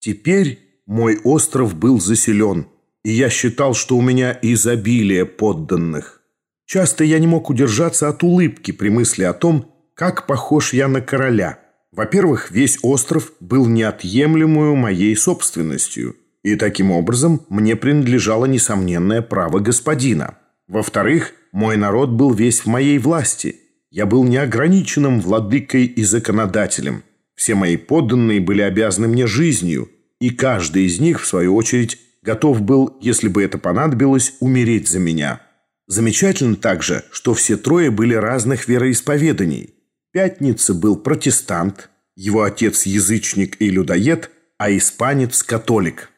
Теперь мой остров был заселен, и я считал, что у меня изобилие подданных. Часто я не мог удержаться от улыбки при мысли о том, как похож я на короля. Во-первых, весь остров был неотъемлемую моей собственностью, и таким образом мне принадлежало несомненное право господина. Во-вторых, мой народ был весь в моей власти. Я был неограниченным владыкой и законодателем. Все мои подданные были обязаны мне жизнью, и каждый из них, в свою очередь, готов был, если бы это понадобилось, умереть за меня. Замечательно также, что все трое были разных вероисповеданий – Пятница был протестант, его отец язычник и людоед, а испанец католик.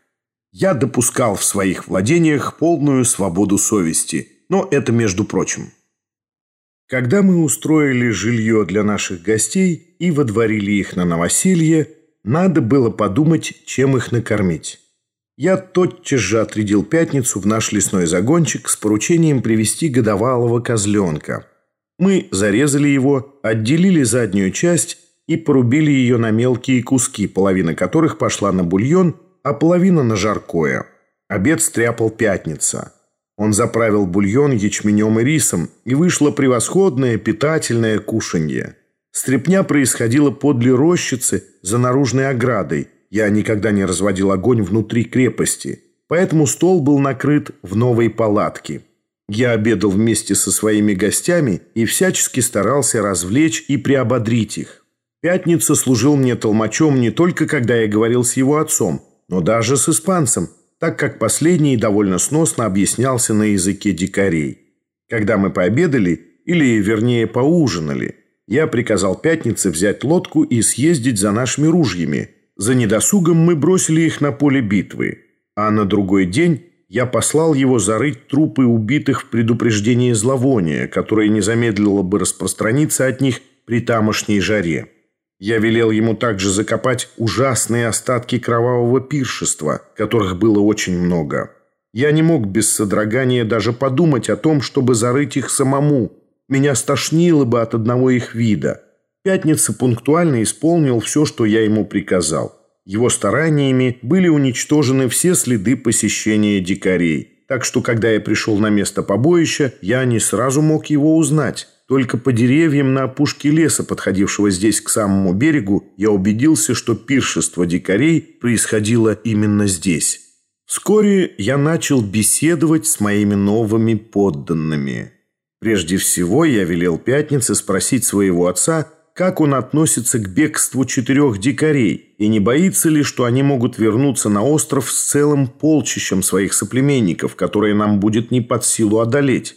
Я допускал в своих владениях полную свободу совести, но это между прочим. Когда мы устроили жилье для наших гостей и водворили их на новоселье, надо было подумать, чем их накормить. Я тотчас же отрядил пятницу в наш лесной загончик с поручением привести годовалого козленка – мы зарезали его, отделили заднюю часть и порубили ее на мелкие куски, половина которых пошла на бульон, а половина на жаркое. Обед стряпал пятница. Он заправил бульон ячменем и рисом, и вышло превосходное питательное кушанье. Стрепня происходила подле рощицы за наружной оградой. Я никогда не разводил огонь внутри крепости, поэтому стол был накрыт в новой палатке. Я обедал вместе со своими гостями и всячески старался развлечь и приободрить их. Пятница служил мне толмачом не только когда я говорил с его отцом, но даже с испанцем, так как последний довольно сносно объяснялся на языке дикарей. Когда мы пообедали, или, вернее, поужинали, я приказал Пятнице взять лодку и съездить за нашими ружьями. За недосугом мы бросили их на поле битвы, а на другой день я послал его зарыть трупы убитых в предупреждении зловония, которое не замедлило бы распространиться от них при тамошней жаре. Я велел ему также закопать ужасные остатки кровавого пиршества, которых было очень много. Я не мог без содрогания даже подумать о том, чтобы зарыть их самому. Меня стошнило бы от одного их вида. Пятница пунктуально исполнил все, что я ему приказал. Его стараниями были уничтожены все следы посещения дикарей. Так что, когда я пришел на место побоища, я не сразу мог его узнать. Только по деревьям на опушке леса, подходившего здесь к самому берегу, я убедился, что пиршество дикарей происходило именно здесь. Вскоре я начал беседовать с моими новыми подданными. Прежде всего я велел Пятнице спросить своего отца, как он относится к бегству четырех дикарей и не боится ли, что они могут вернуться на остров с целым полчищем своих соплеменников, которые нам будет не под силу одолеть.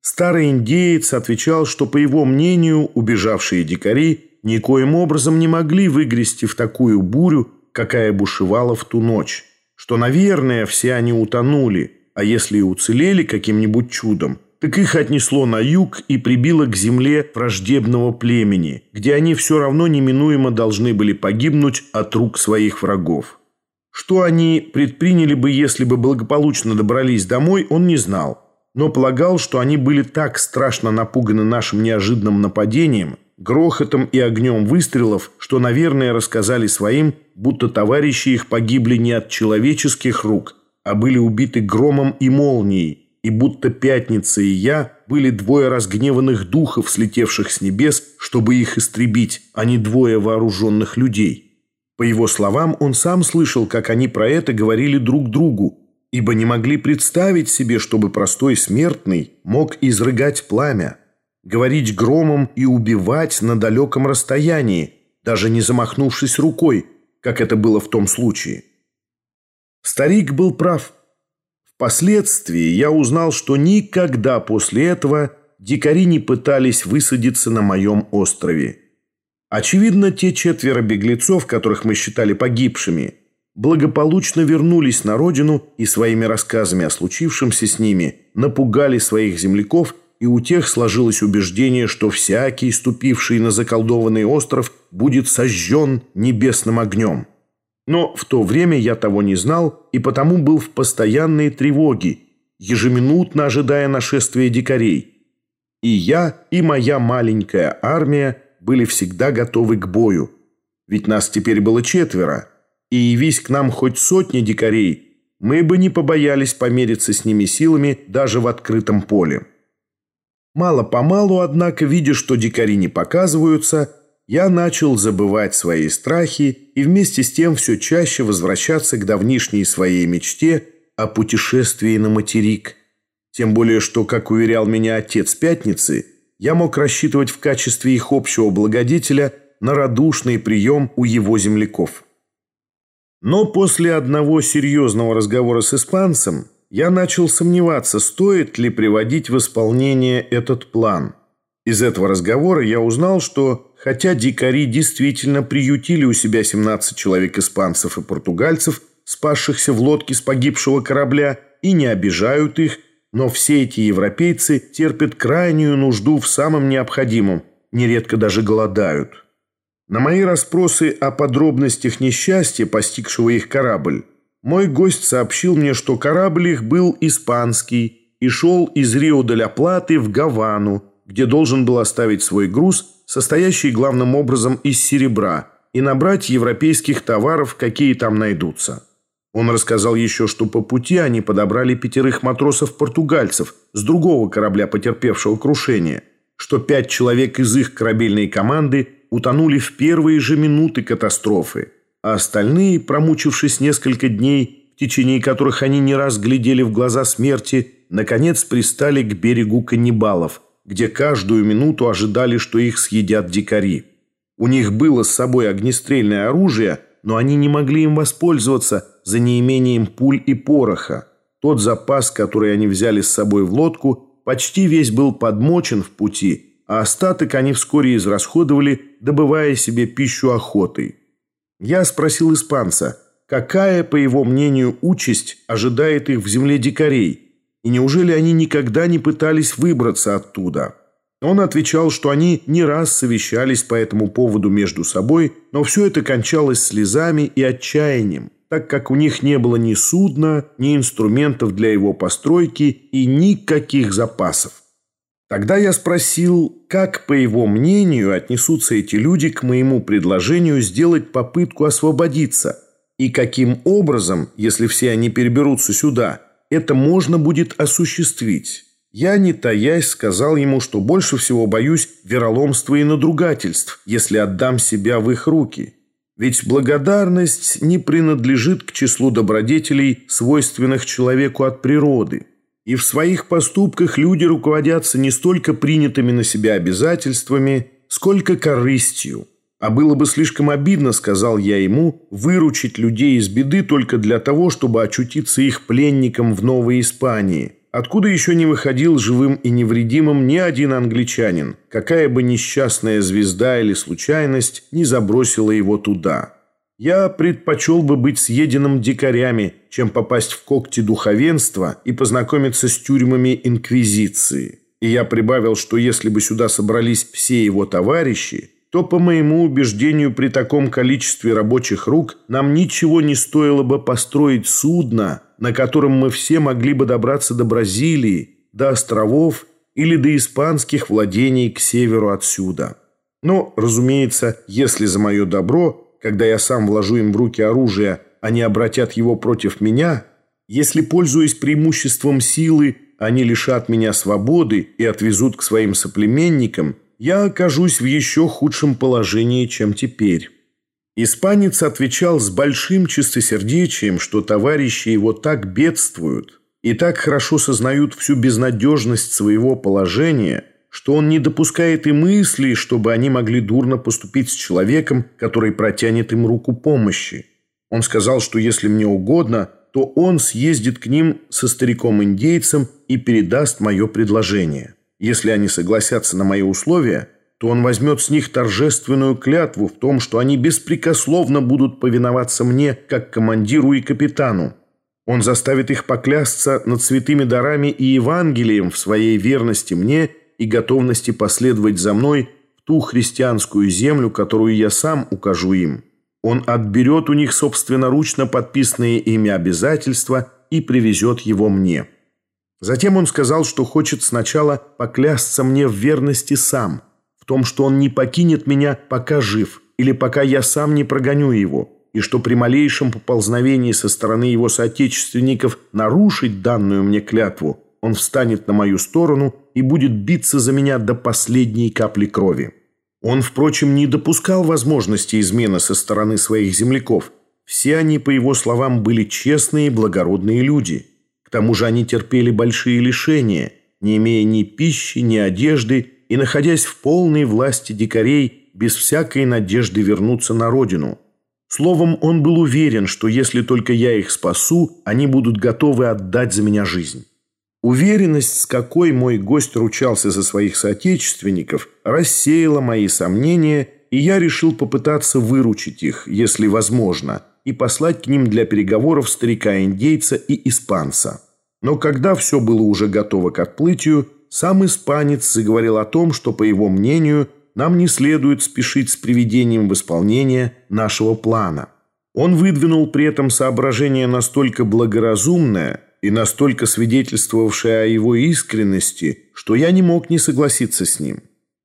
Старый индеец отвечал, что, по его мнению, убежавшие дикари никоим образом не могли выгрести в такую бурю, какая бушевала в ту ночь, что, наверное, все они утонули, а если и уцелели каким-нибудь чудом, так их отнесло на юг и прибило к земле враждебного племени, где они все равно неминуемо должны были погибнуть от рук своих врагов. Что они предприняли бы, если бы благополучно добрались домой, он не знал, но полагал, что они были так страшно напуганы нашим неожиданным нападением, грохотом и огнем выстрелов, что, наверное, рассказали своим, будто товарищи их погибли не от человеческих рук, а были убиты громом и молнией, и будто Пятница и я были двое разгневанных духов, слетевших с небес, чтобы их истребить, а не двое вооруженных людей. По его словам, он сам слышал, как они про это говорили друг другу, ибо не могли представить себе, чтобы простой смертный мог изрыгать пламя, говорить громом и убивать на далеком расстоянии, даже не замахнувшись рукой, как это было в том случае. Старик был прав – Впоследствии я узнал, что никогда после этого дикари не пытались высадиться на моем острове. Очевидно, те четверо беглецов, которых мы считали погибшими, благополучно вернулись на родину и своими рассказами о случившемся с ними напугали своих земляков, и у тех сложилось убеждение, что всякий, ступивший на заколдованный остров, будет сожжен небесным огнем. Но в то время я того не знал и потому был в постоянной тревоге, ежеминутно ожидая нашествия дикарей. И я, и моя маленькая армия были всегда готовы к бою. Ведь нас теперь было четверо, и явись к нам хоть сотни дикарей, мы бы не побоялись помериться с ними силами даже в открытом поле. Мало-помалу, однако, видя, что дикари не показываются, я начал забывать свои страхи и вместе с тем все чаще возвращаться к давнишней своей мечте о путешествии на материк. Тем более, что, как уверял меня отец Пятницы, я мог рассчитывать в качестве их общего благодетеля на радушный прием у его земляков. Но после одного серьезного разговора с испанцем я начал сомневаться, стоит ли приводить в исполнение этот план. Из этого разговора я узнал, что хотя дикари действительно приютили у себя 17 человек испанцев и португальцев, спасшихся в лодке с погибшего корабля, и не обижают их, но все эти европейцы терпят крайнюю нужду в самом необходимом, нередко даже голодают. На мои расспросы о подробностях несчастья, постигшего их корабль, мой гость сообщил мне, что корабль их был испанский и шел из Рио-де-ля-Платы в Гавану, где должен был оставить свой груз, состоящий главным образом из серебра, и набрать европейских товаров, какие там найдутся. Он рассказал еще, что по пути они подобрали пятерых матросов-португальцев с другого корабля, потерпевшего крушение, что пять человек из их корабельной команды утонули в первые же минуты катастрофы, а остальные, промучившись несколько дней, в течение которых они не раз глядели в глаза смерти, наконец пристали к берегу каннибалов, где каждую минуту ожидали, что их съедят дикари. У них было с собой огнестрельное оружие, но они не могли им воспользоваться за неимением пуль и пороха. Тот запас, который они взяли с собой в лодку, почти весь был подмочен в пути – а остаток они вскоре израсходовали, добывая себе пищу охотой. Я спросил испанца, какая, по его мнению, участь ожидает их в земле дикарей, и неужели они никогда не пытались выбраться оттуда? Он отвечал, что они не раз совещались по этому поводу между собой, но все это кончалось слезами и отчаянием, так как у них не было ни судна, ни инструментов для его постройки и никаких запасов. Тогда я спросил, как, по его мнению, отнесутся эти люди к моему предложению сделать попытку освободиться, и каким образом, если все они переберутся сюда, это можно будет осуществить. Я, не таясь, сказал ему, что больше всего боюсь вероломства и надругательств, если отдам себя в их руки. Ведь благодарность не принадлежит к числу добродетелей, свойственных человеку от природы. И в своих поступках люди руководятся не столько принятыми на себя обязательствами, сколько корыстью. А было бы слишком обидно, сказал я ему, выручить людей из беды только для того, чтобы очутиться их пленником в Новой Испании, откуда еще не выходил живым и невредимым ни один англичанин, какая бы несчастная звезда или случайность не забросила его туда. Я предпочел бы быть съеденным дикарями, чем попасть в когти духовенства и познакомиться с тюрьмами Инквизиции. И я прибавил, что если бы сюда собрались все его товарищи, то, по моему убеждению, при таком количестве рабочих рук нам ничего не стоило бы построить судно, на котором мы все могли бы добраться до Бразилии, до островов или до испанских владений к северу отсюда. Но, разумеется, если за мое добро когда я сам вложу им в руки оружие, они обратят его против меня, если, пользуясь преимуществом силы, они лишат меня свободы и отвезут к своим соплеменникам, я окажусь в еще худшем положении, чем теперь». Испанец отвечал с большим чистосердечием, что товарищи его так бедствуют и так хорошо сознают всю безнадежность своего положения – что он не допускает и мысли, чтобы они могли дурно поступить с человеком, который протянет им руку помощи. Он сказал, что если мне угодно, то он съездит к ним со стариком-индейцем и передаст мое предложение. Если они согласятся на мои условия, то он возьмет с них торжественную клятву в том, что они беспрекословно будут повиноваться мне, как командиру и капитану. Он заставит их поклясться над святыми дарами и Евангелием в своей верности мне – и готовности последовать за мной в ту христианскую землю, которую я сам укажу им. Он отберет у них собственноручно подписанные ими обязательства и привезет его мне. Затем он сказал, что хочет сначала поклясться мне в верности сам, в том, что он не покинет меня, пока жив, или пока я сам не прогоню его, и что при малейшем поползновении со стороны его соотечественников нарушить данную мне клятву, он встанет на мою сторону и будет биться за меня до последней капли крови. Он, впрочем, не допускал возможности измены со стороны своих земляков. Все они, по его словам, были честные и благородные люди. Тому же они терпели большие лишения, не имея ни пищи, ни одежды и находясь в полной власти дикарей, без всякой надежды вернуться на родину. Словом, он был уверен, что если только я их спасу, они будут готовы отдать за меня жизнь. Уверенность, с какой мой гость ручался за своих соотечественников, рассеяла мои сомнения, и я решил попытаться выручить их, если возможно, и послать к ним для переговоров старика-индейца и испанца. Но когда все было уже готово к отплытию, сам испанец заговорил о том, что, по его мнению, нам не следует спешить с приведением в исполнение нашего плана. Он выдвинул при этом соображение настолько благоразумное и настолько свидетельствовавшее о его искренности, что я не мог не согласиться с ним.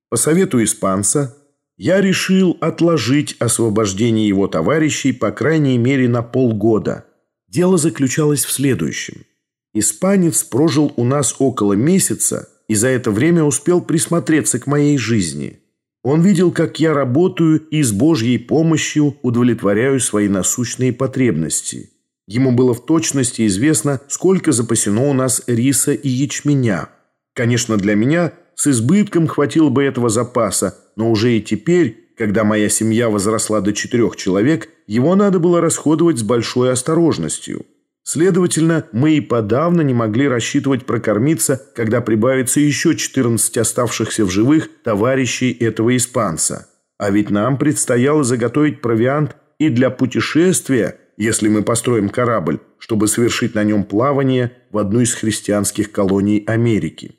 По совету испанца я решил отложить освобождение его товарищей по крайней мере на полгода. Дело заключалось в следующем. Испанец прожил у нас около месяца и за это время успел присмотреться к моей жизни – он видел, как я работаю и с Божьей помощью удовлетворяю свои насущные потребности. Ему было в точности известно, сколько запасено у нас риса и ячменя. Конечно, для меня с избытком хватило бы этого запаса, но уже и теперь, когда моя семья возросла до четырех человек, его надо было расходовать с большой осторожностью. Следовательно, мы и подавно не могли рассчитывать прокормиться, когда прибавится еще 14 оставшихся в живых товарищей этого испанца. А ведь нам предстояло заготовить провиант и для путешествия, если мы построим корабль, чтобы совершить на нем плавание в одну из христианских колоний Америки.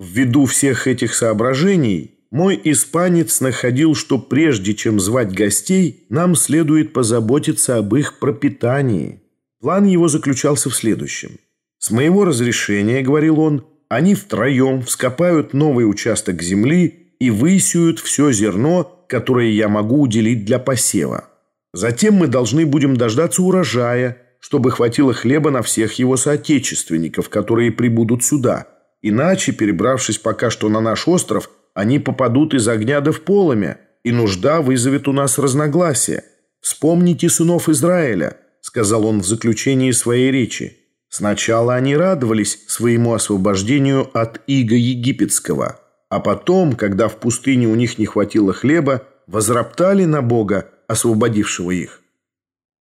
Ввиду всех этих соображений, мой испанец находил, что прежде чем звать гостей, нам следует позаботиться об их пропитании – План его заключался в следующем. «С моего разрешения, — говорил он, — они втроем вскопают новый участок земли и высеют все зерно, которое я могу уделить для посева. Затем мы должны будем дождаться урожая, чтобы хватило хлеба на всех его соотечественников, которые прибудут сюда. Иначе, перебравшись пока что на наш остров, они попадут из огня до в полымя, и нужда вызовет у нас разногласия. Вспомните сынов Израиля – сказал он в заключении своей речи. Сначала они радовались своему освобождению от иго египетского, а потом, когда в пустыне у них не хватило хлеба, возроптали на Бога, освободившего их.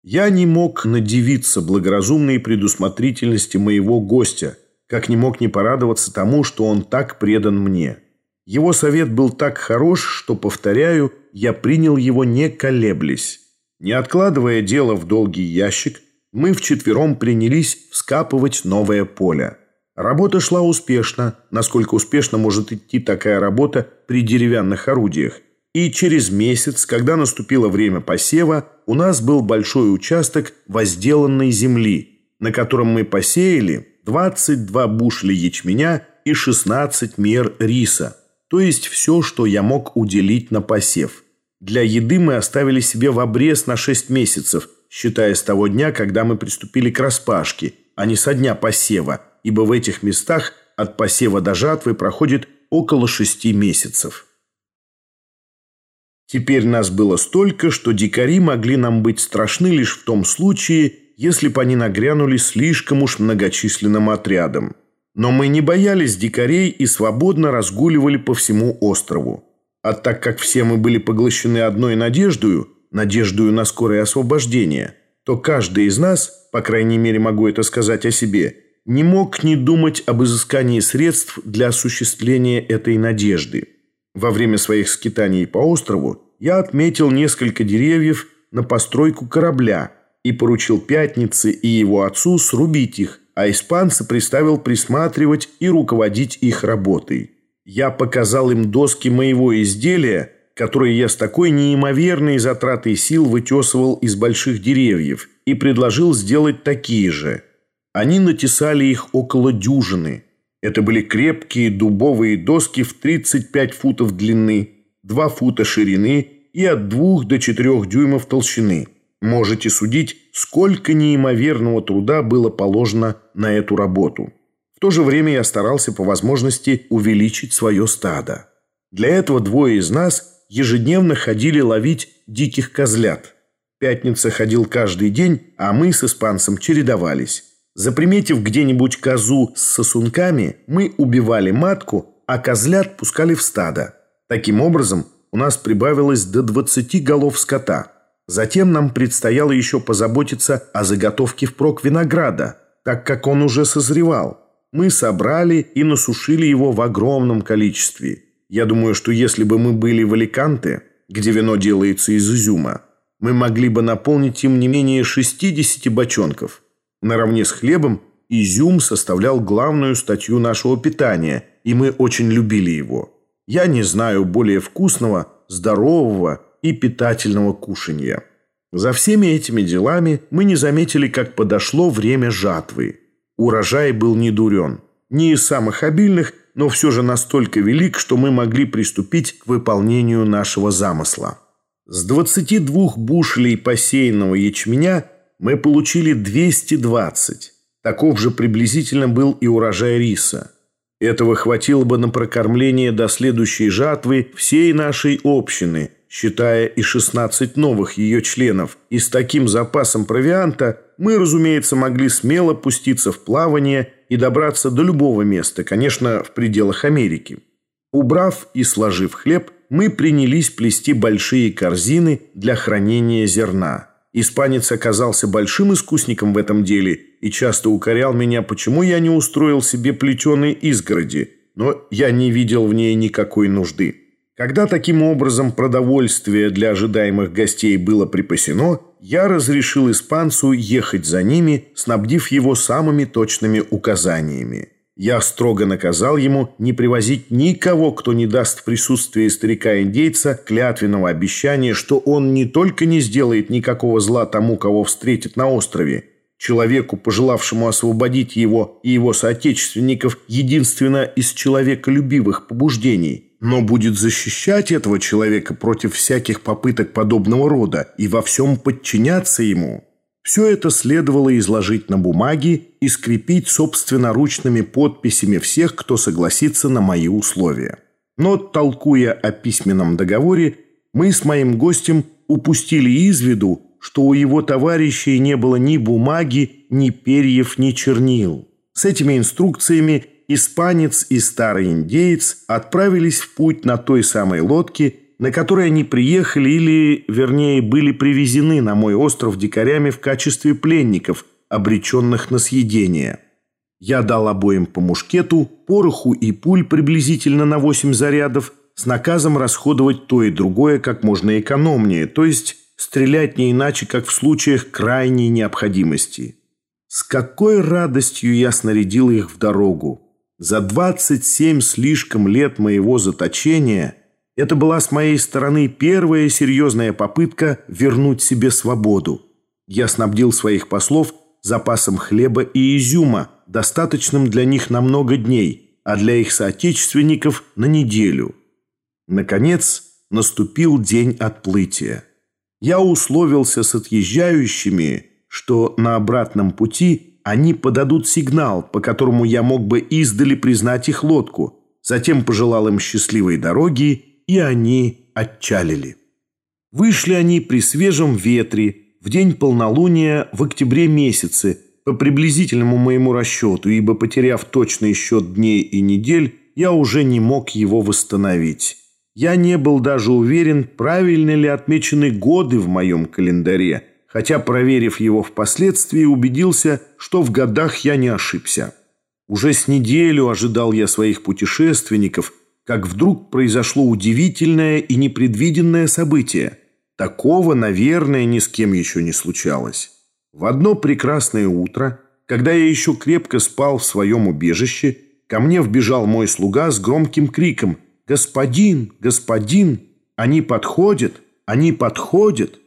Я не мог надевиться благоразумной предусмотрительности моего гостя, как не мог не порадоваться тому, что он так предан мне. Его совет был так хорош, что, повторяю, я принял его не колеблясь. Не откладывая дело в долгий ящик, мы вчетвером принялись вскапывать новое поле. Работа шла успешно, насколько успешно может идти такая работа при деревянных орудиях. И через месяц, когда наступило время посева, у нас был большой участок возделанной земли, на котором мы посеяли 22 бушля ячменя и 16 мер риса, то есть все, что я мог уделить на посев. Для еды мы оставили себе в обрез на 6 месяцев, считая с того дня, когда мы приступили к распашке, а не со дня посева, ибо в этих местах от посева до жатвы проходит около 6 месяцев. Теперь нас было столько, что дикари могли нам быть страшны лишь в том случае, если бы они нагрянули слишком уж многочисленным отрядом. Но мы не боялись дикарей и свободно разгуливали по всему острову. А так как все мы были поглощены одной надеждою, надеждою на скорое освобождение, то каждый из нас, по крайней мере могу это сказать о себе, не мог не думать об изыскании средств для осуществления этой надежды. Во время своих скитаний по острову я отметил несколько деревьев на постройку корабля и поручил Пятнице и его отцу срубить их, а испанца приставил присматривать и руководить их работой. Я показал им доски моего изделия, которые я с такой неимоверной затратой сил вытесывал из больших деревьев, и предложил сделать такие же. Они натесали их около дюжины. Это были крепкие дубовые доски в 35 футов длины, 2 фута ширины и от 2 до 4 дюймов толщины. Можете судить, сколько неимоверного труда было положено на эту работу. В то же время я старался по возможности увеличить свое стадо. Для этого двое из нас ежедневно ходили ловить диких козлят. Пятница ходил каждый день, а мы с испанцем чередовались. Заприметив где-нибудь козу с сосунками, мы убивали матку, а козлят пускали в стадо. Таким образом, у нас прибавилось до 20 голов скота. Затем нам предстояло еще позаботиться о заготовке впрок винограда, так как он уже созревал. Мы собрали и насушили его в огромном количестве. Я думаю, что если бы мы были в Аликанте, где вино делается из изюма, мы могли бы наполнить им не менее 60 бочонков. Наравне с хлебом изюм составлял главную статью нашего питания, и мы очень любили его. Я не знаю более вкусного, здорового и питательного кушанья. За всеми этими делами мы не заметили, как подошло время жатвы. Урожай был не дурен. Не из самых обильных, но все же настолько велик, что мы могли приступить к выполнению нашего замысла. С 22 бушелей посеянного ячменя мы получили 220. Таков же приблизительно был и урожай риса. Этого хватило бы на прокормление до следующей жатвы всей нашей общины, считая и 16 новых ее членов. И с таким запасом провианта мы, разумеется, могли смело пуститься в плавание и добраться до любого места, конечно, в пределах Америки. Убрав и сложив хлеб, мы принялись плести большие корзины для хранения зерна. Испанец оказался большим искусником в этом деле и часто укорял меня, почему я не устроил себе плетеные изгороди, но я не видел в ней никакой нужды. Когда таким образом продовольствие для ожидаемых гостей было припасено, я разрешил испанцу ехать за ними, снабдив его самыми точными указаниями. Я строго наказал ему не привозить никого, кто не даст в присутствии старика-индейца клятвенного обещания, что он не только не сделает никакого зла тому, кого встретит на острове, человеку, пожелавшему освободить его и его соотечественников единственно из человеколюбивых побуждений, но будет защищать этого человека против всяких попыток подобного рода и во всем подчиняться ему». Все это следовало изложить на бумаге и скрепить собственноручными подписями всех, кто согласится на мои условия. Но, толкуя о письменном договоре, мы с моим гостем упустили из виду, что у его товарищей не было ни бумаги, ни перьев, ни чернил. С этими инструкциями испанец и старый индеец отправились в путь на той самой лодке, на которой они приехали или, вернее, были привезены на мой остров дикарями в качестве пленников, обреченных на съедение. Я дал обоим по мушкету, пороху и пуль приблизительно на 8 зарядов, с наказом расходовать то и другое как можно экономнее, то есть стрелять не иначе, как в случаях крайней необходимости. С какой радостью я снарядил их в дорогу! За 27 слишком лет моего заточения – это была с моей стороны первая серьезная попытка вернуть себе свободу. Я снабдил своих послов запасом хлеба и изюма, достаточным для них на много дней, а для их соотечественников на неделю. Наконец, наступил день отплытия. Я условился с отъезжающими, что на обратном пути они подадут сигнал, по которому я мог бы издали признать их лодку, затем пожелал им счастливой дороги и они отчалили. Вышли они при свежем ветре в день полнолуния в октябре месяце, по приблизительному моему расчету, ибо, потеряв точный счет дней и недель, я уже не мог его восстановить. Я не был даже уверен, правильно ли отмечены годы в моем календаре, хотя, проверив его впоследствии, убедился, что в годах я не ошибся. Уже с неделю ожидал я своих путешественников – как вдруг произошло удивительное и непредвиденное событие. Такого, наверное, ни с кем еще не случалось. В одно прекрасное утро, когда я еще крепко спал в своем убежище, ко мне вбежал мой слуга с громким криком «Господин! Господин! Они подходят! Они подходят!»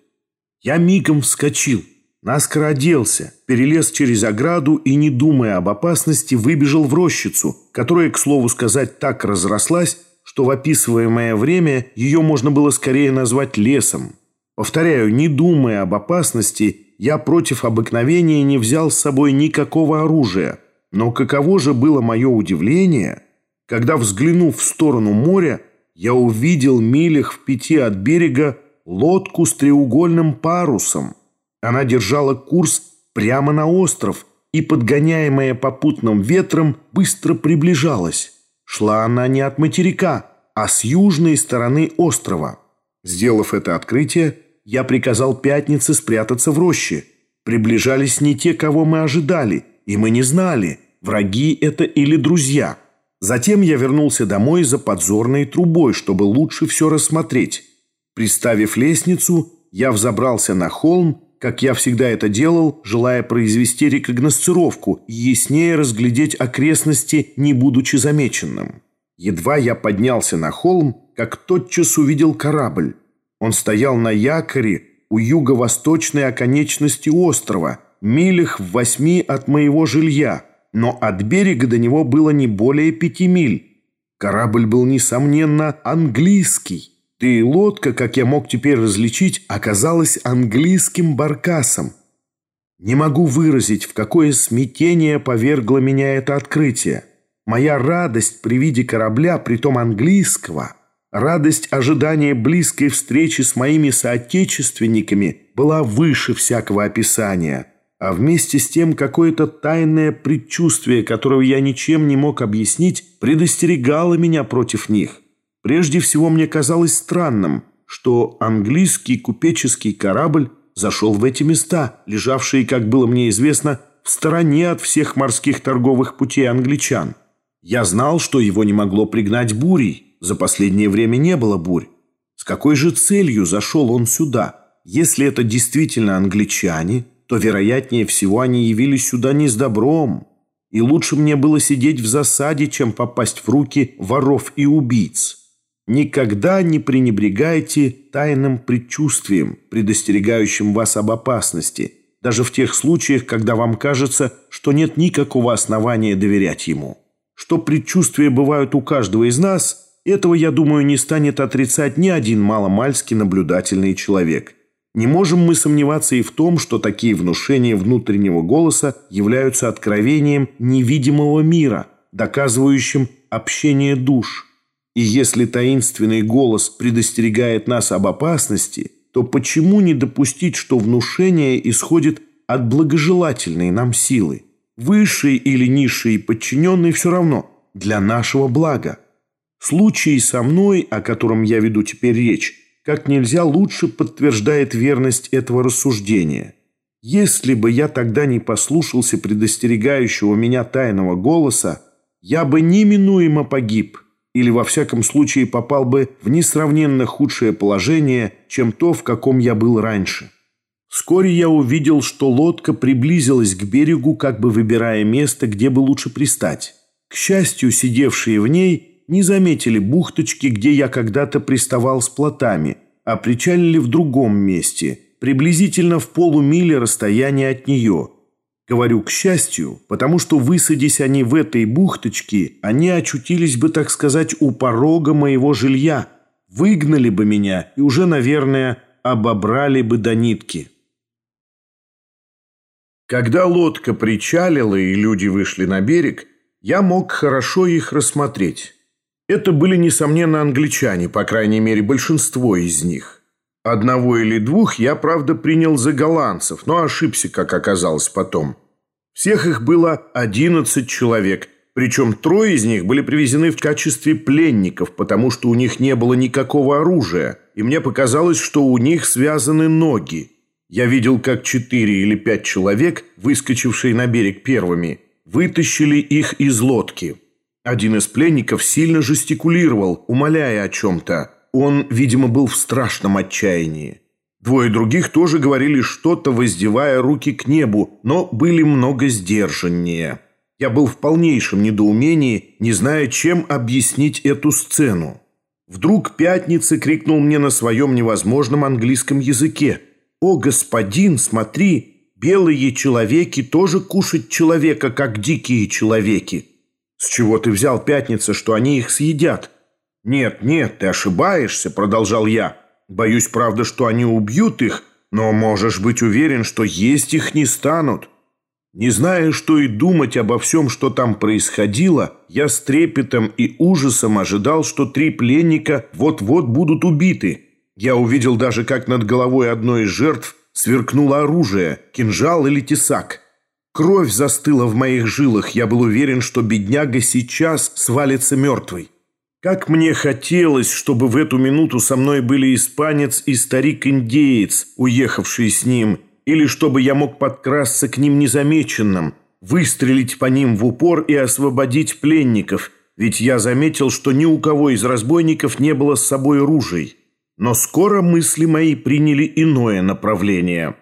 Я мигом вскочил – Наскоро оделся, перелез через ограду и, не думая об опасности, выбежал в рощицу, которая, к слову сказать, так разрослась, что в описываемое время ее можно было скорее назвать лесом. Повторяю, не думая об опасности, я против обыкновения не взял с собой никакого оружия. Но каково же было мое удивление, когда, взглянув в сторону моря, я увидел милях в пяти от берега лодку с треугольным парусом. Она держала курс прямо на остров и, подгоняемая попутным ветром, быстро приближалась. Шла она не от материка, а с южной стороны острова. Сделав это открытие, я приказал Пятнице спрятаться в роще. Приближались не те, кого мы ожидали, и мы не знали, враги это или друзья. Затем я вернулся домой за подзорной трубой, чтобы лучше все рассмотреть. Приставив лестницу, я взобрался на холм, как я всегда это делал, желая произвести рекогносцировку и яснее разглядеть окрестности, не будучи замеченным. Едва я поднялся на холм, как тотчас увидел корабль. Он стоял на якоре у юго-восточной оконечности острова, милях в восьми от моего жилья, но от берега до него было не более пяти миль. Корабль был, несомненно, английский. Да и лодка, как я мог теперь различить, оказалась английским баркасом. Не могу выразить, в какое смятение повергло меня это открытие. Моя радость при виде корабля, притом английского, радость ожидания близкой встречи с моими соотечественниками была выше всякого описания, а вместе с тем какое-то тайное предчувствие, которого я ничем не мог объяснить, предостерегало меня против них. Прежде всего мне казалось странным, что английский купеческий корабль зашел в эти места, лежавшие, как было мне известно, в стороне от всех морских торговых путей англичан. Я знал, что его не могло пригнать бурей. За последнее время не было бурь. С какой же целью зашел он сюда? Если это действительно англичане, то, вероятнее всего, они явились сюда не с добром. И лучше мне было сидеть в засаде, чем попасть в руки воров и убийц. Никогда не пренебрегайте тайным предчувствием, предостерегающим вас об опасности, даже в тех случаях, когда вам кажется, что нет никакого основания доверять ему. Что предчувствия бывают у каждого из нас, этого, я думаю, не станет отрицать ни один маломальски наблюдательный человек. Не можем мы сомневаться и в том, что такие внушения внутреннего голоса являются откровением невидимого мира, доказывающим общение душ. И если таинственный голос предостерегает нас об опасности, то почему не допустить, что внушение исходит от благожелательной нам силы? Высший или низший подчиненный все равно для нашего блага. Случай со мной, о котором я веду теперь речь, как нельзя лучше подтверждает верность этого рассуждения. Если бы я тогда не послушался предостерегающего меня тайного голоса, я бы неминуемо погиб или во всяком случае попал бы в несравненно худшее положение, чем то, в каком я был раньше. Вскоре я увидел, что лодка приблизилась к берегу, как бы выбирая место, где бы лучше пристать. К счастью, сидевшие в ней не заметили бухточки, где я когда-то приставал с плотами, а причалили в другом месте, приблизительно в полумиле расстояния от нее. Говорю «к счастью», потому что, высадись они в этой бухточке, они очутились бы, так сказать, у порога моего жилья, выгнали бы меня и уже, наверное, обобрали бы до нитки. Когда лодка причалила и люди вышли на берег, я мог хорошо их рассмотреть. Это были, несомненно, англичане, по крайней мере, большинство из них. Одного или двух я, правда, принял за голландцев, но ошибся, как оказалось потом. Всех их было 11 человек, причем трое из них были привезены в качестве пленников, потому что у них не было никакого оружия, и мне показалось, что у них связаны ноги. Я видел, как четыре или пять человек, выскочившие на берег первыми, вытащили их из лодки. Один из пленников сильно жестикулировал, умоляя о чем-то. Он, видимо, был в страшном отчаянии. Двое других тоже говорили что-то, воздевая руки к небу, но были много сдержаннее. Я был в полнейшем недоумении, не зная, чем объяснить эту сцену. Вдруг Пятница крикнул мне на своем невозможном английском языке – «О, господин, смотри, белые человеки тоже кушают человека, как дикие человеки». «С чего ты взял, Пятница, что они их съедят?» «Нет, нет, ты ошибаешься», — продолжал я. Боюсь, правда, что они убьют их, но можешь быть уверен, что есть их не станут». Не зная, что и думать обо всем, что там происходило, я с трепетом и ужасом ожидал, что три пленника вот-вот будут убиты. Я увидел даже, как над головой одной из жертв сверкнуло оружие, кинжал или тесак. Кровь застыла в моих жилах, я был уверен, что бедняга сейчас свалится мертвый. Как мне хотелось, чтобы в эту минуту со мной были испанец и старик-индеец, уехавший с ним, или чтобы я мог подкрасться к ним незамеченным, выстрелить по ним в упор и освободить пленников, ведь я заметил, что ни у кого из разбойников не было с собой ружей. Но скоро мысли мои приняли иное направление.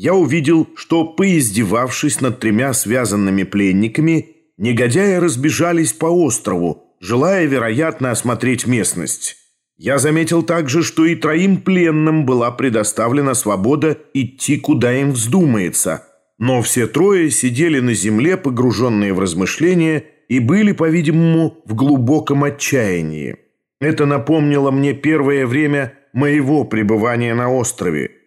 Я увидел, что, поиздевавшись над тремя связанными пленниками, негодяи разбежались по острову, желая, вероятно, осмотреть местность. Я заметил также, что и троим пленным была предоставлена свобода идти, куда им вздумается. Но все трое сидели на земле, погруженные в размышления, и были, по-видимому, в глубоком отчаянии. Это напомнило мне первое время моего пребывания на острове.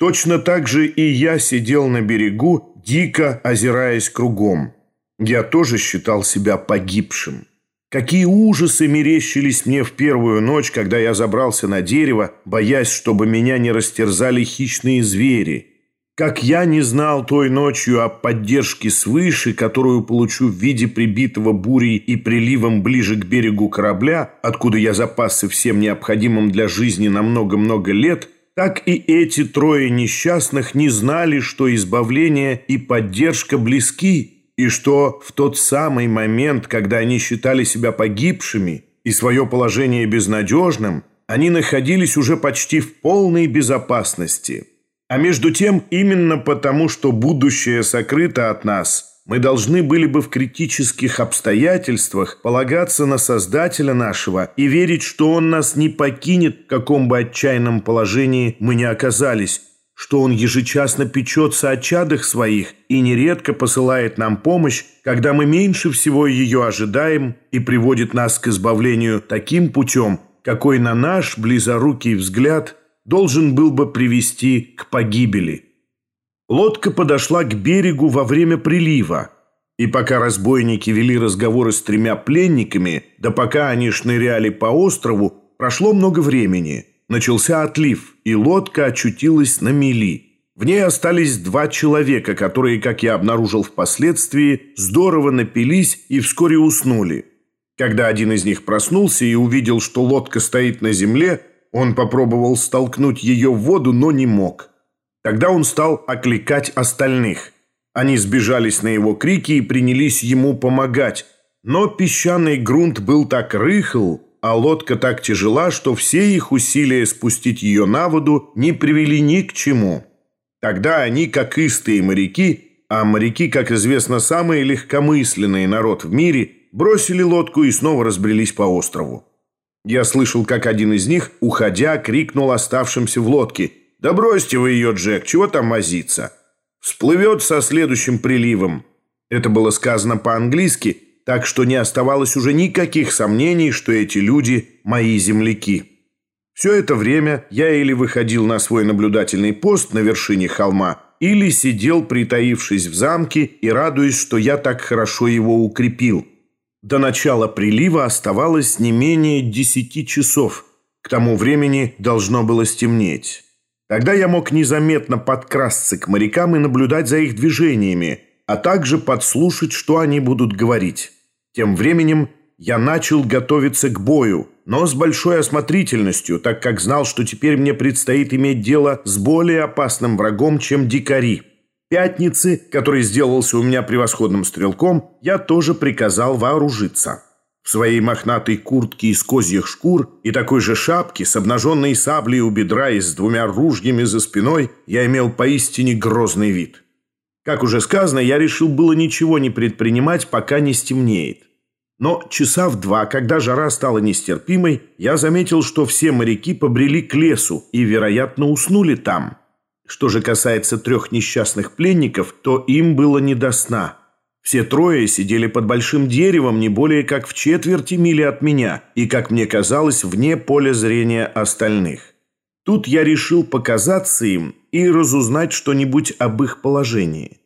Точно так же и я сидел на берегу, дико озираясь кругом. Я тоже считал себя погибшим. Какие ужасы мерещились мне в первую ночь, когда я забрался на дерево, боясь, чтобы меня не растерзали хищные звери. Как я не знал той ночью о поддержке свыше, которую получу в виде прибитого бурей и приливом ближе к берегу корабля, откуда я запасся всем необходимым для жизни на много-много лет, так и эти трое несчастных не знали, что избавление и поддержка близки – и что в тот самый момент, когда они считали себя погибшими и свое положение безнадежным, они находились уже почти в полной безопасности. А между тем, именно потому, что будущее сокрыто от нас, мы должны были бы в критических обстоятельствах полагаться на Создателя нашего и верить, что Он нас не покинет, в каком бы отчаянном положении мы ни оказались, что он ежечасно печется о чадах своих и нередко посылает нам помощь, когда мы меньше всего ее ожидаем и приводит нас к избавлению таким путем, какой на наш близорукий взгляд должен был бы привести к погибели. Лодка подошла к берегу во время прилива, и пока разбойники вели разговоры с тремя пленниками, да пока они шныряли по острову, прошло много времени – Начался отлив, и лодка очутилась на мели. В ней остались два человека, которые, как я обнаружил впоследствии, здорово напились и вскоре уснули. Когда один из них проснулся и увидел, что лодка стоит на земле, он попробовал столкнуть ее в воду, но не мог. Тогда он стал окликать остальных. Они сбежались на его крики и принялись ему помогать. Но песчаный грунт был так рыхл, а лодка так тяжела, что все их усилия спустить ее на воду не привели ни к чему. Тогда они, как истые моряки, а моряки, как известно, самый легкомысленный народ в мире, бросили лодку и снова разбрелись по острову. Я слышал, как один из них, уходя, крикнул оставшимся в лодке «Да бросьте вы ее, Джек, чего там возиться? Всплывет со следующим приливом». Это было сказано по-английски – так что не оставалось уже никаких сомнений, что эти люди – мои земляки. Все это время я или выходил на свой наблюдательный пост на вершине холма, или сидел, притаившись в замке и радуясь, что я так хорошо его укрепил. До начала прилива оставалось не менее десяти часов. К тому времени должно было стемнеть. Тогда я мог незаметно подкрасться к морякам и наблюдать за их движениями, а также подслушать, что они будут говорить. Тем временем я начал готовиться к бою, но с большой осмотрительностью, так как знал, что теперь мне предстоит иметь дело с более опасным врагом, чем дикари. Пятницы, который сделался у меня превосходным стрелком, я тоже приказал вооружиться. В своей мохнатой куртке из козьих шкур и такой же шапке с обнаженной саблей у бедра и с двумя ружьями за спиной я имел поистине грозный вид. Как уже сказано, я решил было ничего не предпринимать, пока не стемнеет. Но часа в два, когда жара стала нестерпимой, я заметил, что все моряки побрели к лесу и, вероятно, уснули там. Что же касается трех несчастных пленников, то им было не до сна. Все трое сидели под большим деревом не более как в четверти мили от меня и, как мне казалось, вне поля зрения остальных. Тут я решил показаться им и разузнать что-нибудь об их положении.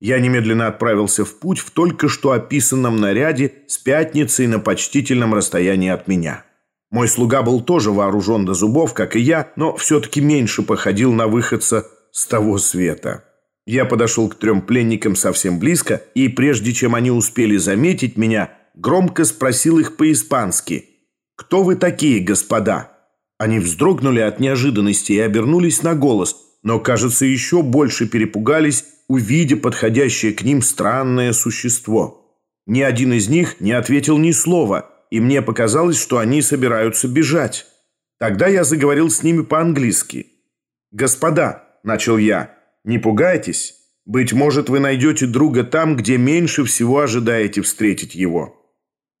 Я немедленно отправился в путь в только что описанном наряде с пятницей на почтительном расстоянии от меня. Мой слуга был тоже вооружен до зубов, как и я, но все-таки меньше походил на выходца с того света. Я подошел к трем пленникам совсем близко, и прежде чем они успели заметить меня, громко спросил их по-испански «Кто вы такие, господа?» Они вздрогнули от неожиданности и обернулись на голос, но, кажется, еще больше перепугались, увидя подходящее к ним странное существо. Ни один из них не ответил ни слова, и мне показалось, что они собираются бежать. Тогда я заговорил с ними по-английски. «Господа», — начал я, — «не пугайтесь. Быть может, вы найдете друга там, где меньше всего ожидаете встретить его».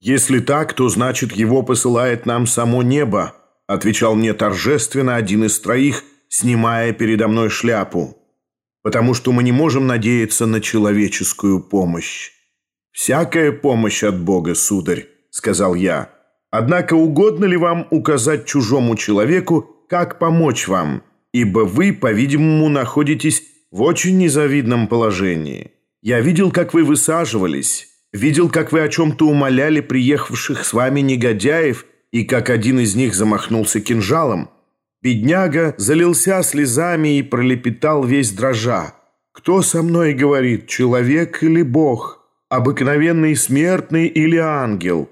«Если так, то значит, его посылает нам само небо», — отвечал мне торжественно один из троих, снимая передо мной шляпу. «Потому что мы не можем надеяться на человеческую помощь. Всякая помощь от Бога, сударь». — сказал я. «Однако угодно ли вам указать чужому человеку, как помочь вам, ибо вы, по-видимому, находитесь в очень незавидном положении. Я видел, как вы высаживались, видел, как вы о чем-то умоляли приехавших с вами негодяев и как один из них замахнулся кинжалом. Бедняга залился слезами и пролепетал весь дрожа. «Кто со мной говорит, человек или Бог? Обыкновенный смертный или ангел?»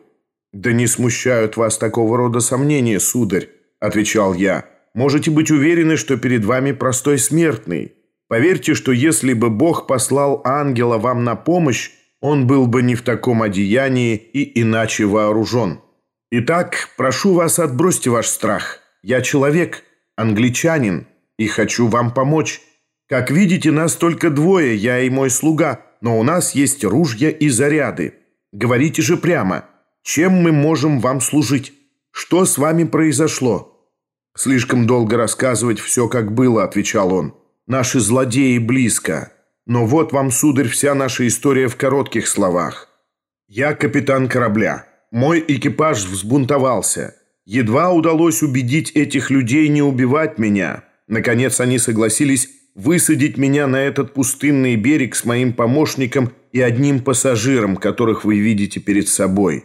«Да не смущают вас такого рода сомнения, сударь», — отвечал я. «Можете быть уверены, что перед вами простой смертный. Поверьте, что если бы Бог послал ангела вам на помощь, он был бы не в таком одеянии и иначе вооружен. Итак, прошу вас, отбросьте ваш страх. Я человек, англичанин, и хочу вам помочь. Как видите, нас только двое, я и мой слуга, но у нас есть ружья и заряды. Говорите же прямо». Чем мы можем вам служить? Что с вами произошло?» «Слишком долго рассказывать все, как было», — отвечал он. «Наши злодеи близко. Но вот вам, сударь, вся наша история в коротких словах. Я капитан корабля. Мой экипаж взбунтовался. Едва удалось убедить этих людей не убивать меня. Наконец они согласились высадить меня на этот пустынный берег с моим помощником и одним пассажиром, которых вы видите перед собой».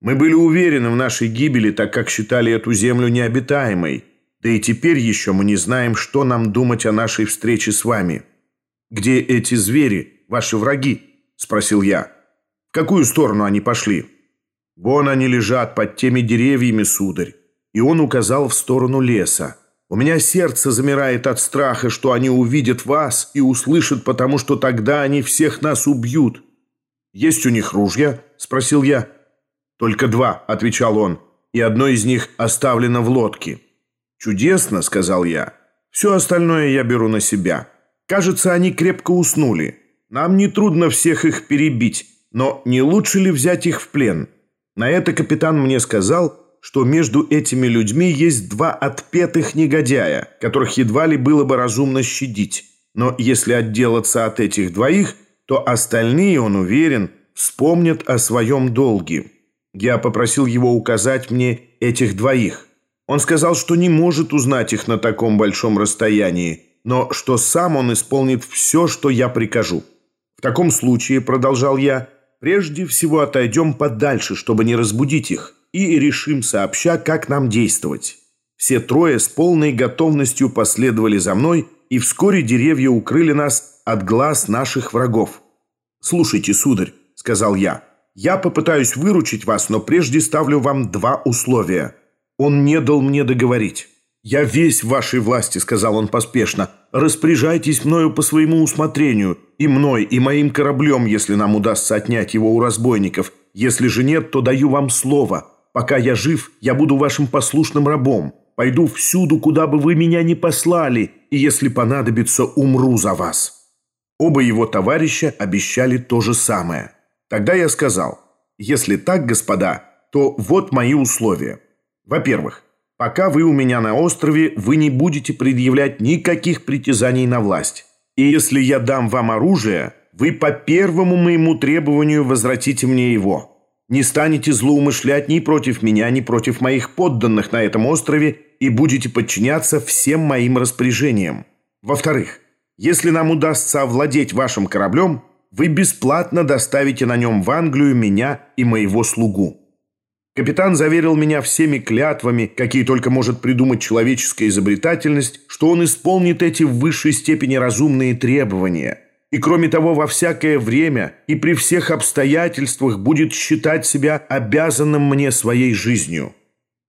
Мы были уверены в нашей гибели, так как считали эту землю необитаемой. Да и теперь еще мы не знаем, что нам думать о нашей встрече с вами. Где эти звери, ваши враги?» – спросил я. «В какую сторону они пошли?» «Вон они лежат под теми деревьями, сударь». И он указал в сторону леса. «У меня сердце замирает от страха, что они увидят вас и услышат, потому что тогда они всех нас убьют». «Есть у них ружья?» – спросил я. «Только два», — отвечал он, — «и одно из них оставлено в лодке». «Чудесно», — сказал я. «Все остальное я беру на себя. Кажется, они крепко уснули. Нам нетрудно всех их перебить, но не лучше ли взять их в плен?» На это капитан мне сказал, что между этими людьми есть два отпетых негодяя, которых едва ли было бы разумно щадить. Но если отделаться от этих двоих, то остальные, он уверен, вспомнят о своем долге. Я попросил его указать мне этих двоих. Он сказал, что не может узнать их на таком большом расстоянии, но что сам он исполнит все, что я прикажу. В таком случае, продолжал я, прежде всего отойдем подальше, чтобы не разбудить их, и решим сообща, как нам действовать. Все трое с полной готовностью последовали за мной, и вскоре деревья укрыли нас от глаз наших врагов. «Слушайте, сударь», — сказал я, — я попытаюсь выручить вас, но прежде ставлю вам два условия. Он не дал мне договорить. «Я весь в вашей власти», — сказал он поспешно. «Распоряжайтесь мною по своему усмотрению, и мной, и моим кораблем, если нам удастся отнять его у разбойников. Если же нет, то даю вам слово. Пока я жив, я буду вашим послушным рабом. Пойду всюду, куда бы вы меня ни послали, и если понадобится, умру за вас». Оба его товарища обещали то же самое. Тогда я сказал, если так, господа, то вот мои условия. Во-первых, пока вы у меня на острове, вы не будете предъявлять никаких притязаний на власть. И если я дам вам оружие, вы по первому моему требованию возвратите мне его. не станете злоумышлять ни против меня, ни против моих подданных на этом острове и будете подчиняться всем моим распоряжениям. Во-вторых, если нам удастся овладеть вашим кораблем, вы бесплатно доставите на нем в Англию меня и моего слугу». Капитан заверил меня всеми клятвами, какие только может придумать человеческая изобретательность, что он исполнит эти в высшей степени разумные требования. И кроме того, во всякое время и при всех обстоятельствах будет считать себя обязанным мне своей жизнью.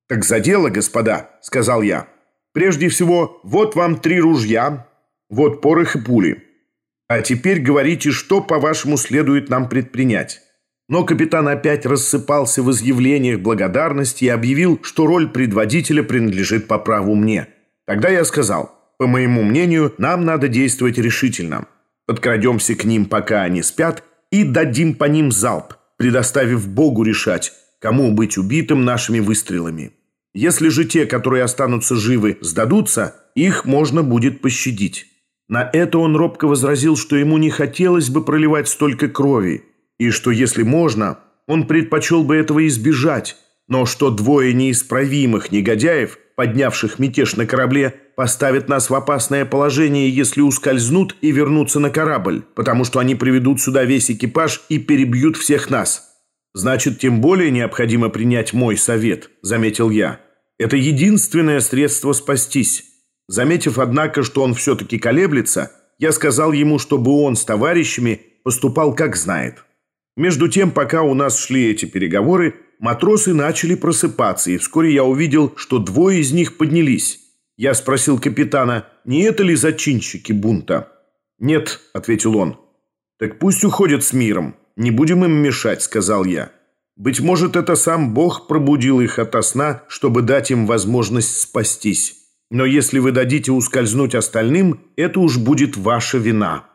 «Так за дело, господа», — сказал я. «Прежде всего, вот вам три ружья, вот порох и пули. А теперь говорите, что, по-вашему, следует нам предпринять». Но капитан опять рассыпался в изъявлениях благодарности и объявил, что роль предводителя принадлежит по праву мне. Тогда я сказал, по моему мнению, нам надо действовать решительно. Подкрадемся к ним, пока они спят, и дадим по ним залп, предоставив Богу решать, кому быть убитым нашими выстрелами. Если же те, которые останутся живы, сдадутся, их можно будет пощадить. На это он робко возразил, что ему не хотелось бы проливать столько крови, и что, если можно, он предпочел бы этого избежать, но что двое неисправимых негодяев, поднявших мятеж на корабле, поставят нас в опасное положение, если ускользнут и вернутся на корабль, потому что они приведут сюда весь экипаж и перебьют всех нас. Значит, тем более необходимо принять мой совет, заметил я. Это единственное средство спастись. Заметив, однако, что он все-таки колеблется, я сказал ему, чтобы он с товарищами поступал как знает. Между тем, пока у нас шли эти переговоры, матросы начали просыпаться, и вскоре я увидел, что двое из них поднялись. Я спросил капитана, не это ли зачинщики бунта? «Нет», — ответил он. «Так пусть уходят с миром. Не будем им мешать», — сказал я. «Быть может, это сам Бог пробудил их ото сна, чтобы дать им возможность спастись». Но если вы дадите ускользнуть остальным, это уж будет ваша вина».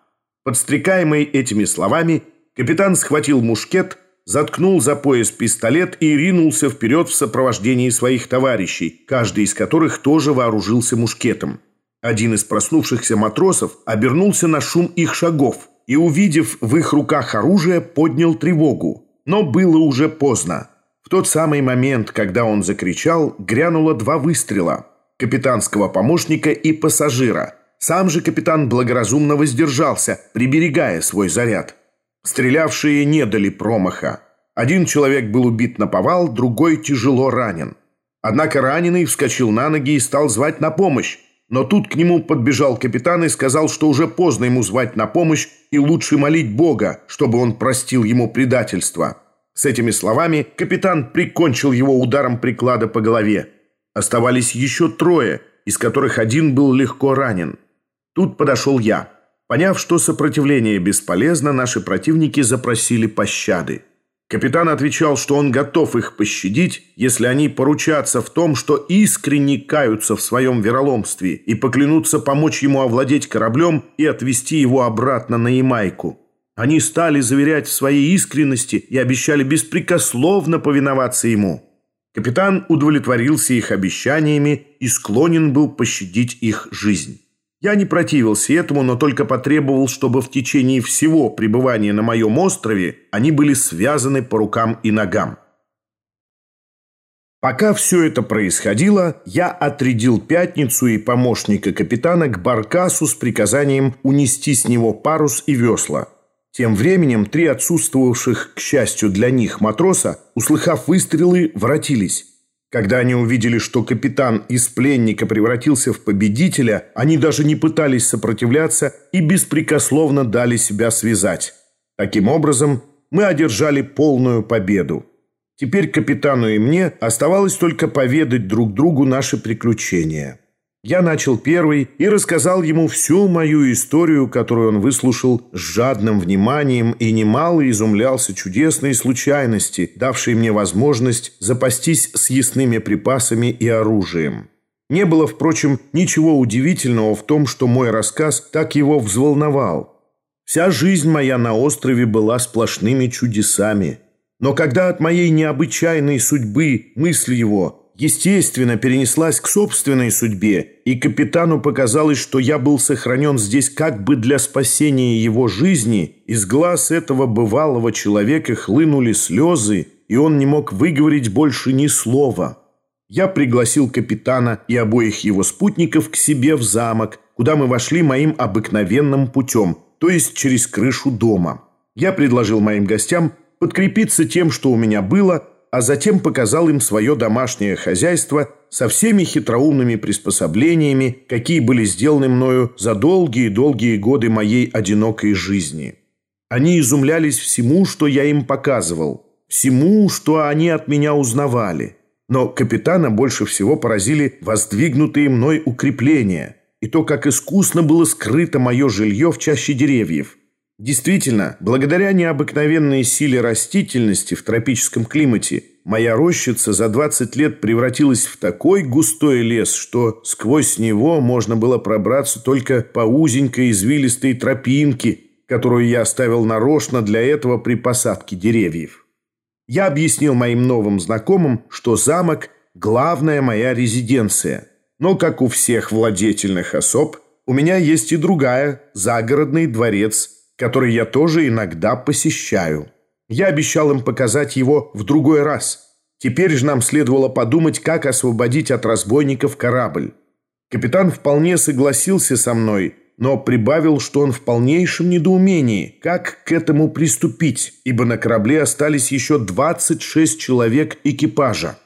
Подстрекаемый этими словами, капитан схватил мушкет, заткнул за пояс пистолет и ринулся вперед в сопровождении своих товарищей, каждый из которых тоже вооружился мушкетом. Один из проснувшихся матросов обернулся на шум их шагов и, увидев в их руках оружие, поднял тревогу. Но было уже поздно. В тот самый момент, когда он закричал, грянуло два выстрела – капитанского помощника и пассажира. Сам же капитан благоразумно воздержался, приберегая свой заряд. Стрелявшие не дали промаха. Один человек был убит на повал, другой тяжело ранен. Однако раненый вскочил на ноги и стал звать на помощь. Но тут к нему подбежал капитан и сказал, что уже поздно ему звать на помощь и лучше молить Бога, чтобы он простил ему предательство. С этими словами капитан прикончил его ударом приклада по голове. Оставались еще трое, из которых один был легко ранен. Тут подошел я. Поняв, что сопротивление бесполезно, наши противники запросили пощады. Капитан отвечал, что он готов их пощадить, если они поручатся в том, что искренне каются в своем вероломстве и поклянутся помочь ему овладеть кораблем и отвезти его обратно на Ямайку. Они стали заверять в своей искренности и обещали беспрекословно повиноваться ему. Капитан удовлетворился их обещаниями и склонен был пощадить их жизнь. Я не противился этому, но только потребовал, чтобы в течение всего пребывания на моем острове они были связаны по рукам и ногам. Пока все это происходило, я отрядил Пятницу и помощника капитана к баркасу с приказанием унести с него парус и весла – тем временем три отсутствовавших, к счастью для них, матроса, услыхав выстрелы, воротились. Когда они увидели, что капитан из пленника превратился в победителя, они даже не пытались сопротивляться и беспрекословно дали себя связать. Таким образом, мы одержали полную победу. Теперь капитану и мне оставалось только поведать друг другу наши приключения. Я начал первый и рассказал ему всю мою историю, которую он выслушал с жадным вниманием и немало изумлялся чудесной случайности, давшей мне возможность запастись съестными припасами и оружием. Не было, впрочем, ничего удивительного в том, что мой рассказ так его взволновал. Вся жизнь моя на острове была сплошными чудесами. Но когда от моей необычайной судьбы мысль его естественно, перенеслась к собственной судьбе, и капитану показалось, что я был сохранен здесь как бы для спасения его жизни, из глаз этого бывалого человека хлынули слезы, и он не мог выговорить больше ни слова. Я пригласил капитана и обоих его спутников к себе в замок, куда мы вошли моим обыкновенным путем, то есть через крышу дома. Я предложил моим гостям подкрепиться тем, что у меня было, а затем показал им свое домашнее хозяйство со всеми хитроумными приспособлениями, какие были сделаны мною за долгие-долгие годы моей одинокой жизни. Они изумлялись всему, что я им показывал, всему, что они от меня узнавали. Но капитана больше всего поразили воздвигнутые мной укрепления и то, как искусно было скрыто мое жилье в чаще деревьев – Действительно, благодаря необыкновенной силе растительности в тропическом климате, моя рощица за 20 лет превратилась в такой густой лес, что сквозь него можно было пробраться только по узенькой извилистой тропинке, которую я оставил нарочно для этого при посадке деревьев. Я объяснил моим новым знакомым, что замок – главная моя резиденция. Но, как у всех владетельных особ, у меня есть и другая – загородный дворец – который я тоже иногда посещаю. Я обещал им показать его в другой раз. Теперь же нам следовало подумать, как освободить от разбойников корабль. Капитан вполне согласился со мной, но прибавил, что он в полнейшем недоумении, как к этому приступить, ибо на корабле остались еще 26 человек экипажа.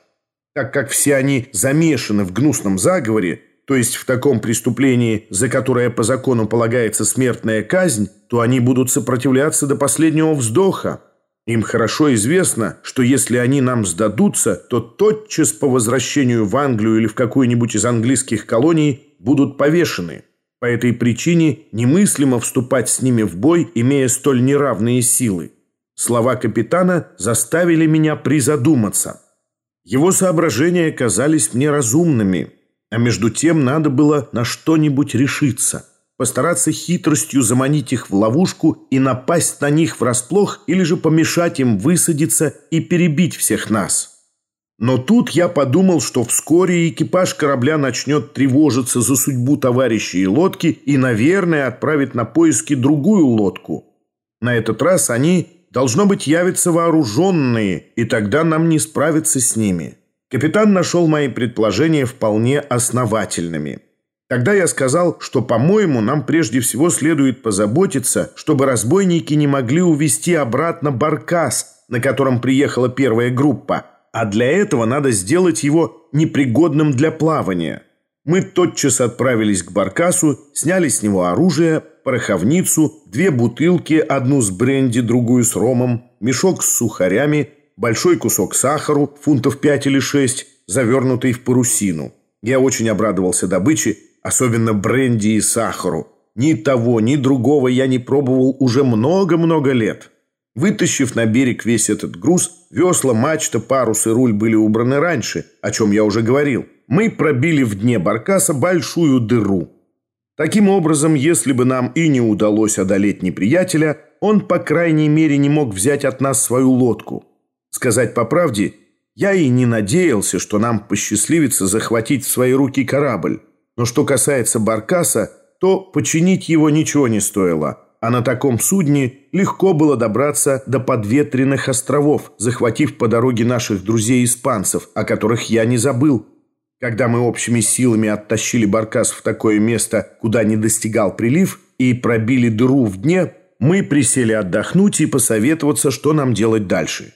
Так как все они замешаны в гнусном заговоре, то есть в таком преступлении, за которое по закону полагается смертная казнь, то они будут сопротивляться до последнего вздоха. Им хорошо известно, что если они нам сдадутся, то тотчас по возвращению в Англию или в какую-нибудь из английских колоний будут повешены. По этой причине немыслимо вступать с ними в бой, имея столь неравные силы. Слова капитана заставили меня призадуматься. Его соображения казались мне разумными – а между тем надо было на что-нибудь решиться, постараться хитростью заманить их в ловушку и напасть на них врасплох или же помешать им высадиться и перебить всех нас. Но тут я подумал, что вскоре экипаж корабля начнет тревожиться за судьбу товарищей и лодки и, наверное, отправит на поиски другую лодку. На этот раз они, должно быть, явятся вооруженные, и тогда нам не справиться с ними». Капитан нашел мои предположения вполне основательными. Тогда я сказал, что, по-моему, нам прежде всего следует позаботиться, чтобы разбойники не могли увести обратно баркас, на котором приехала первая группа, а для этого надо сделать его непригодным для плавания. Мы тотчас отправились к баркасу, сняли с него оружие, пороховницу, две бутылки, одну с бренди, другую с ромом, мешок с сухарями – большой кусок сахару, фунтов 5 или 6, завернутый в парусину. Я очень обрадовался добыче, особенно бренди и сахару. Ни того, ни другого я не пробовал уже много-много лет. Вытащив на берег весь этот груз, весла, мачта, парус и руль были убраны раньше, о чем я уже говорил. Мы пробили в дне баркаса большую дыру. Таким образом, если бы нам и не удалось одолеть неприятеля, он, по крайней мере, не мог взять от нас свою лодку. Сказать по правде, я и не надеялся, что нам посчастливится захватить в свои руки корабль. Но что касается Баркаса, то починить его ничего не стоило, а на таком судне легко было добраться до подветренных островов, захватив по дороге наших друзей-испанцев, о которых я не забыл. Когда мы общими силами оттащили Баркас в такое место, куда не достигал прилив, и пробили дыру в дне, мы присели отдохнуть и посоветоваться, что нам делать дальше.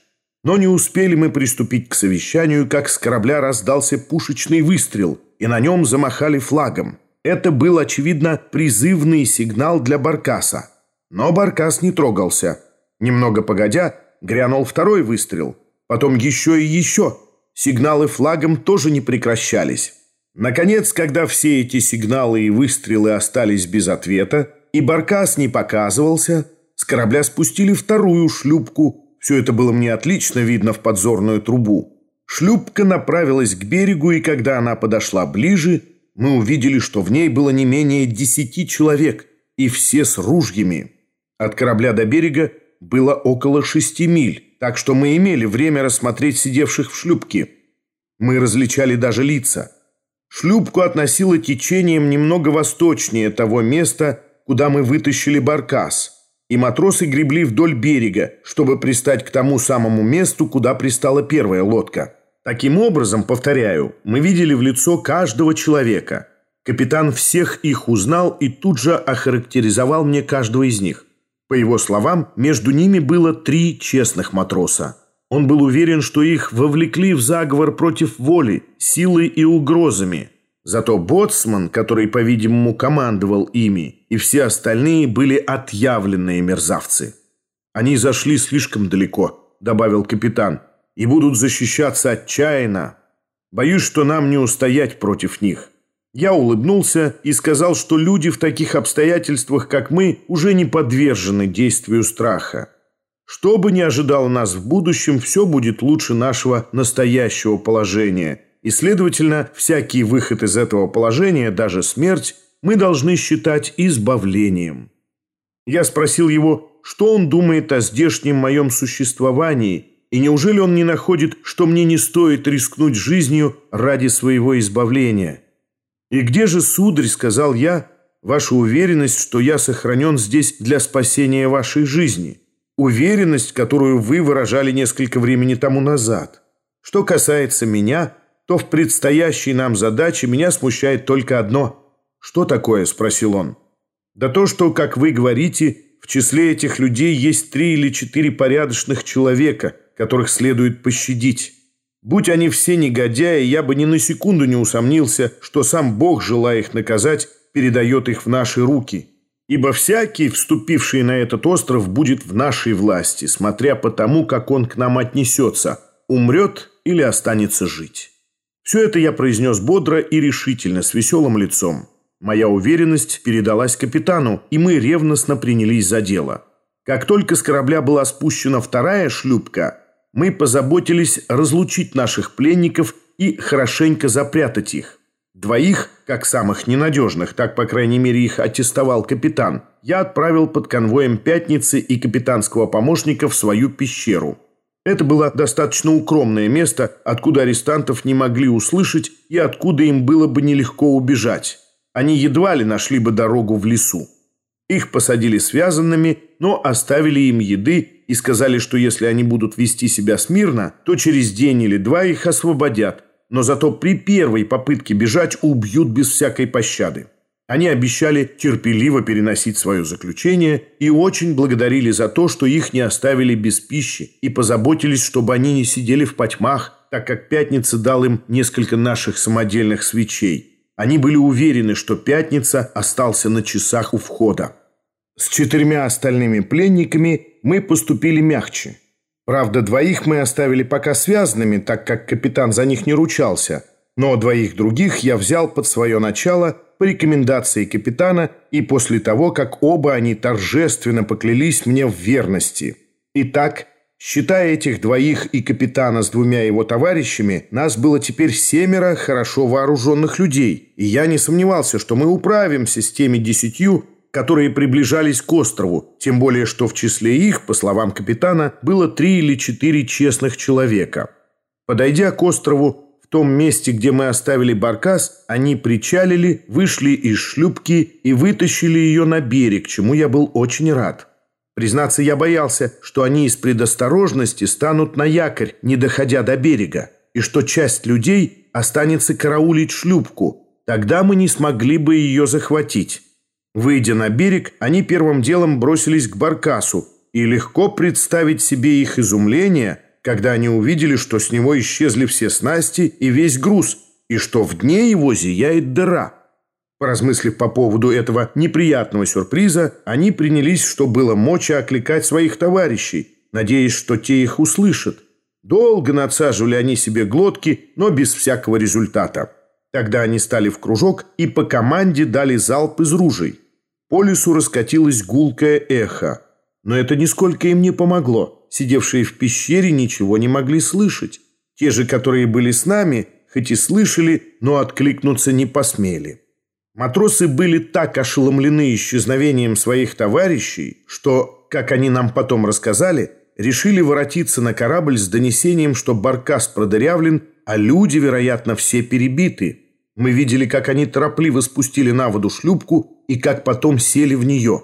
Но не успели мы приступить к совещанию, как с корабля раздался пушечный выстрел, и на нем замахали флагом. Это был, очевидно, призывный сигнал для Баркаса. Но Баркас не трогался. Немного погодя, грянул второй выстрел. Потом еще и еще. Сигналы флагом тоже не прекращались. Наконец, когда все эти сигналы и выстрелы остались без ответа, и Баркас не показывался, с корабля спустили вторую шлюпку – все это было мне отлично видно в подзорную трубу. Шлюпка направилась к берегу, и когда она подошла ближе, мы увидели, что в ней было не менее десяти человек, и все с ружьями. От корабля до берега было около шести миль, так что мы имели время рассмотреть сидевших в шлюпке. Мы различали даже лица. Шлюпку относило течением немного восточнее того места, куда мы вытащили баркас, и матросы гребли вдоль берега, чтобы пристать к тому самому месту, куда пристала первая лодка. Таким образом, повторяю, мы видели в лицо каждого человека. Капитан всех их узнал и тут же охарактеризовал мне каждого из них. По его словам, между ними было три честных матроса. Он был уверен, что их вовлекли в заговор против воли, силой и угрозами. Зато боцман, который, по-видимому, командовал ими, и все остальные были отъявленные мерзавцы. «Они зашли слишком далеко», — добавил капитан, — «и будут защищаться отчаянно. Боюсь, что нам не устоять против них». Я улыбнулся и сказал, что люди в таких обстоятельствах, как мы, уже не подвержены действию страха. Что бы ни ожидало нас в будущем, все будет лучше нашего настоящего положения. И, следовательно, всякий выход из этого положения, даже смерть, мы должны считать избавлением. Я спросил его, что он думает о здешнем моем существовании, и неужели он не находит, что мне не стоит рискнуть жизнью ради своего избавления? «И где же, сударь, — сказал я, — ваша уверенность, что я сохранен здесь для спасения вашей жизни?» уверенность, которую вы выражали несколько времени тому назад. Что касается меня, то в предстоящей нам задаче меня смущает только одно. «Что такое?» – спросил он. «Да то, что, как вы говорите, в числе этих людей есть три или четыре порядочных человека, которых следует пощадить. Будь они все негодяи, я бы ни на секунду не усомнился, что сам Бог, желая их наказать, передает их в наши руки». Ибо всякий, вступивший на этот остров, будет в нашей власти, смотря по тому, как он к нам отнесется, умрет или останется жить. Все это я произнес бодро и решительно, с веселым лицом. Моя уверенность передалась капитану, и мы ревностно принялись за дело. Как только с корабля была спущена вторая шлюпка, мы позаботились разлучить наших пленников и хорошенько запрятать их. Двоих, как самых ненадежных, так, по крайней мере, их аттестовал капитан, я отправил под конвоем Пятницы и капитанского помощника в свою пещеру. Это было достаточно укромное место, откуда арестантов не могли услышать и откуда им было бы нелегко убежать. Они едва ли нашли бы дорогу в лесу. Их посадили связанными, но оставили им еды и сказали, что если они будут вести себя смирно, то через день или два их освободят, но зато при первой попытке бежать убьют без всякой пощады. Они обещали терпеливо переносить свое заключение и очень благодарили за то, что их не оставили без пищи и позаботились, чтобы они не сидели в потьмах, так как Пятница дал им несколько наших самодельных свечей. Они были уверены, что Пятница остался на часах у входа. С четырьмя остальными пленниками мы поступили мягче – Правда, двоих мы оставили пока связанными, так как капитан за них не ручался, но двоих других я взял под свое начало по рекомендации капитана и после того, как оба они торжественно поклялись мне в верности. Итак, считая этих двоих и капитана с двумя его товарищами, нас было теперь семеро хорошо вооруженных людей, и я не сомневался, что мы управимся с теми десятью, которые приближались к острову, тем более что в числе их, по словам капитана, было три или четыре честных человека. Подойдя к острову, том месте, где мы оставили баркас, они причалили, вышли из шлюпки и вытащили ее на берег, чему я был очень рад. Признаться, я боялся, что они из предосторожности станут на якорь, не доходя до берега, и что часть людей останется караулить шлюпку. Тогда мы не смогли бы ее захватить. Выйдя на берег, они первым делом бросились к баркасу, и легко представить себе их изумление, когда они увидели, что с него исчезли все снасти и весь груз, и что в дне его зияет дыра. Поразмыслив по поводу этого неприятного сюрприза, они принялись, что было мочи, окликать своих товарищей, надеясь, что те их услышат. Долго надсаживали они себе глотки, но без всякого результата. Тогда они стали в кружок и по команде дали залп из ружей. По лесу раскатилось гулкое эхо. Но это нисколько им не помогло. Сидевшие в пещере ничего не могли слышать. Те же, которые были с нами, хоть и слышали, но откликнуться не посмели. Матросы были так ошеломлены исчезновением своих товарищей, что, как они нам потом рассказали, решили воротиться на корабль с донесением, что баркас продырявлен, а люди, вероятно, все перебиты. Мы видели, как они торопливо спустили на воду шлюпку и как потом сели в нее.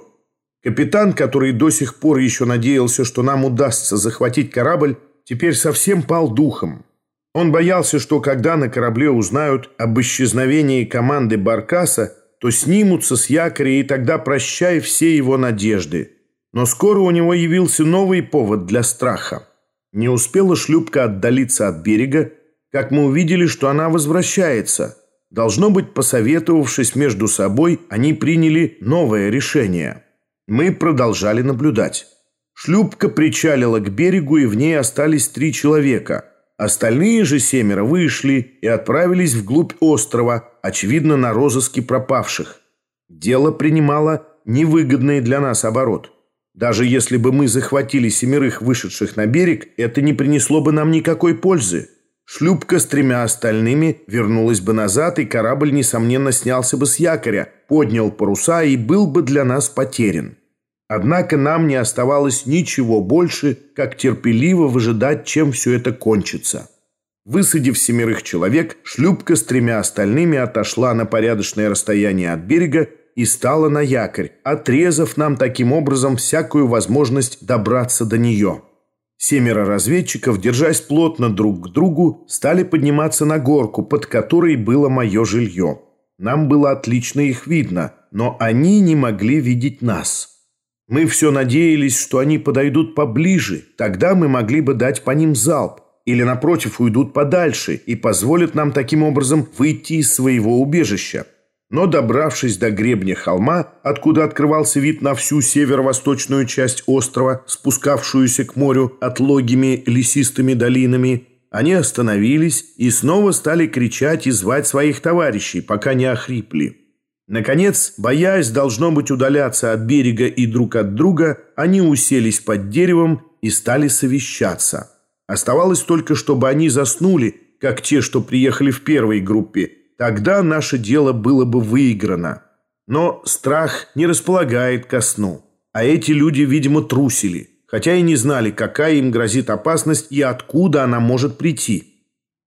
Капитан, который до сих пор еще надеялся, что нам удастся захватить корабль, теперь совсем пал духом. Он боялся, что когда на корабле узнают об исчезновении команды Баркаса, то снимутся с якоря, и тогда прощай все его надежды. Но скоро у него явился новый повод для страха. Не успела шлюпка отдалиться от берега, как мы увидели, что она возвращается. Должно быть, посоветовавшись между собой, они приняли новое решение. Мы продолжали наблюдать. Шлюпка причалила к берегу, и в ней остались три человека. Остальные же семеро вышли и отправились вглубь острова, очевидно, на розыске пропавших. Дело принимало невыгодный для нас оборот. Даже если бы мы захватили семерых вышедших на берег, это не принесло бы нам никакой пользы. Шлюпка с тремя остальными вернулась бы назад, и корабль, несомненно, снялся бы с якоря, поднял паруса и был бы для нас потерян. Однако нам не оставалось ничего больше, как терпеливо выжидать, чем все это кончится. Высадив семерых человек, шлюпка с тремя остальными отошла на порядочное расстояние от берега и стала на якорь, отрезав нам таким образом всякую возможность добраться до нее. Семеро разведчиков, держась плотно друг к другу, стали подниматься на горку, под которой было мое жилье. Нам было отлично их видно, но они не могли видеть нас. Мы все надеялись, что они подойдут поближе, тогда мы могли бы дать по ним залп, или, напротив, уйдут подальше и позволят нам таким образом выйти из своего убежища. Но, добравшись до гребня холма, откуда открывался вид на всю северо-восточную часть острова, спускавшуюся к морю отлогими лесистыми долинами, они остановились и снова стали кричать и звать своих товарищей, пока не охрипли. Наконец, боясь, должно быть, удаляться от берега и друг от друга, они уселись под деревом и стали совещаться. Оставалось только, чтобы они заснули, как те, что приехали в первой группе, Тогда наше дело было бы выиграно. Но страх не располагает ко сну. А эти люди, видимо, трусили, хотя и не знали, какая им грозит опасность и откуда она может прийти.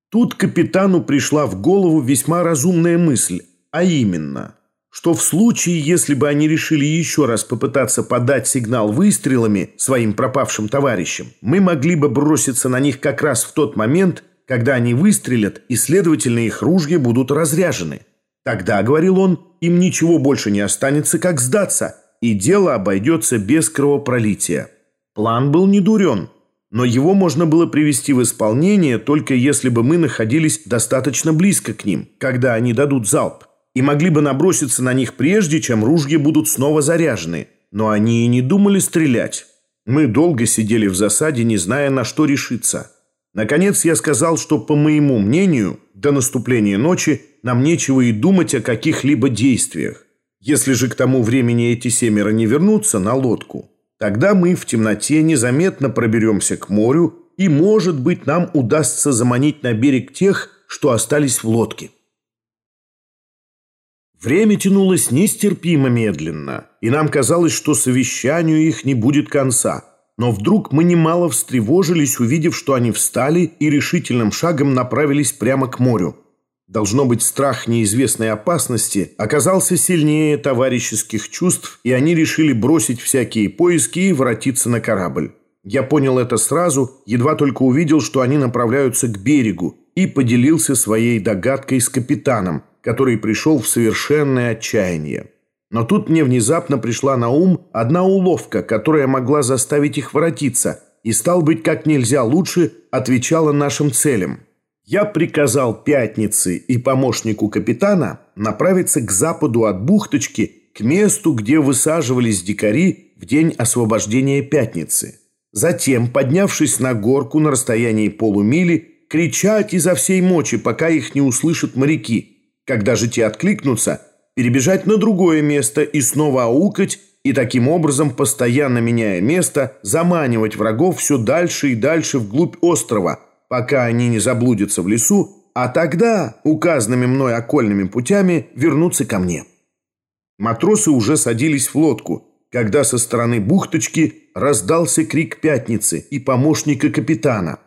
Тут капитану пришла в голову весьма разумная мысль, а именно, что в случае, если бы они решили еще раз попытаться подать сигнал выстрелами своим пропавшим товарищам, мы могли бы броситься на них как раз в тот момент, когда они выстрелят, и, следовательно, их ружья будут разряжены. Тогда, говорил он, им ничего больше не останется, как сдаться, и дело обойдется без кровопролития. План был не дурен, но его можно было привести в исполнение только если бы мы находились достаточно близко к ним, когда они дадут залп, и могли бы наброситься на них прежде, чем ружья будут снова заряжены. Но они и не думали стрелять. Мы долго сидели в засаде, не зная, на что решиться. Наконец я сказал, что, по моему мнению, до наступления ночи нам нечего и думать о каких-либо действиях. Если же к тому времени эти семеро не вернутся на лодку, тогда мы в темноте незаметно проберемся к морю, и, может быть, нам удастся заманить на берег тех, что остались в лодке. Время тянулось нестерпимо медленно, и нам казалось, что совещанию их не будет конца – но вдруг мы немало встревожились, увидев, что они встали и решительным шагом направились прямо к морю. Должно быть, страх неизвестной опасности оказался сильнее товарищеских чувств, и они решили бросить всякие поиски и воротиться на корабль. Я понял это сразу, едва только увидел, что они направляются к берегу, и поделился своей догадкой с капитаном, который пришел в совершенное отчаяние. Но тут мне внезапно пришла на ум одна уловка, которая могла заставить их воротиться, и, стал быть, как нельзя лучше отвечала нашим целям. Я приказал Пятнице и помощнику капитана направиться к западу от бухточки, к месту, где высаживались дикари в день освобождения Пятницы. Затем, поднявшись на горку на расстоянии полумили, кричать изо всей мочи, пока их не услышат моряки. Когда же те откликнутся – перебежать на другое место и снова аукать, и таким образом, постоянно меняя место, заманивать врагов все дальше и дальше вглубь острова, пока они не заблудятся в лесу, а тогда, указанными мной окольными путями, вернуться ко мне. Матросы уже садились в лодку, когда со стороны бухточки раздался крик пятницы и помощника капитана.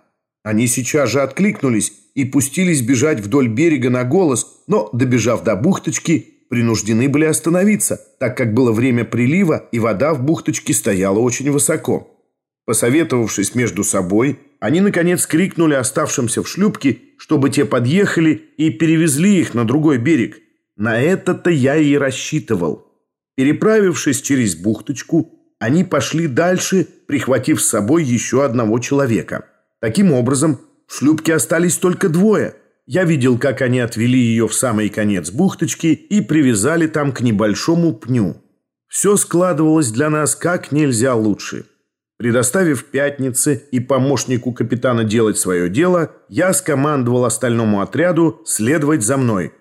Они сейчас же откликнулись и пустились бежать вдоль берега на голос, но, добежав до бухточки, принуждены были остановиться, так как было время прилива, и вода в бухточке стояла очень высоко. Посоветовавшись между собой, они, наконец, крикнули оставшимся в шлюпке, чтобы те подъехали и перевезли их на другой берег. На это-то я и рассчитывал. Переправившись через бухточку, они пошли дальше, прихватив с собой еще одного человека. Таким образом, в шлюпке остались только двое. Я видел, как они отвели ее в самый конец бухточки и привязали там к небольшому пню. Все складывалось для нас как нельзя лучше. Предоставив пятнице и помощнику капитана делать свое дело, я скомандовал остальному отряду следовать за мной.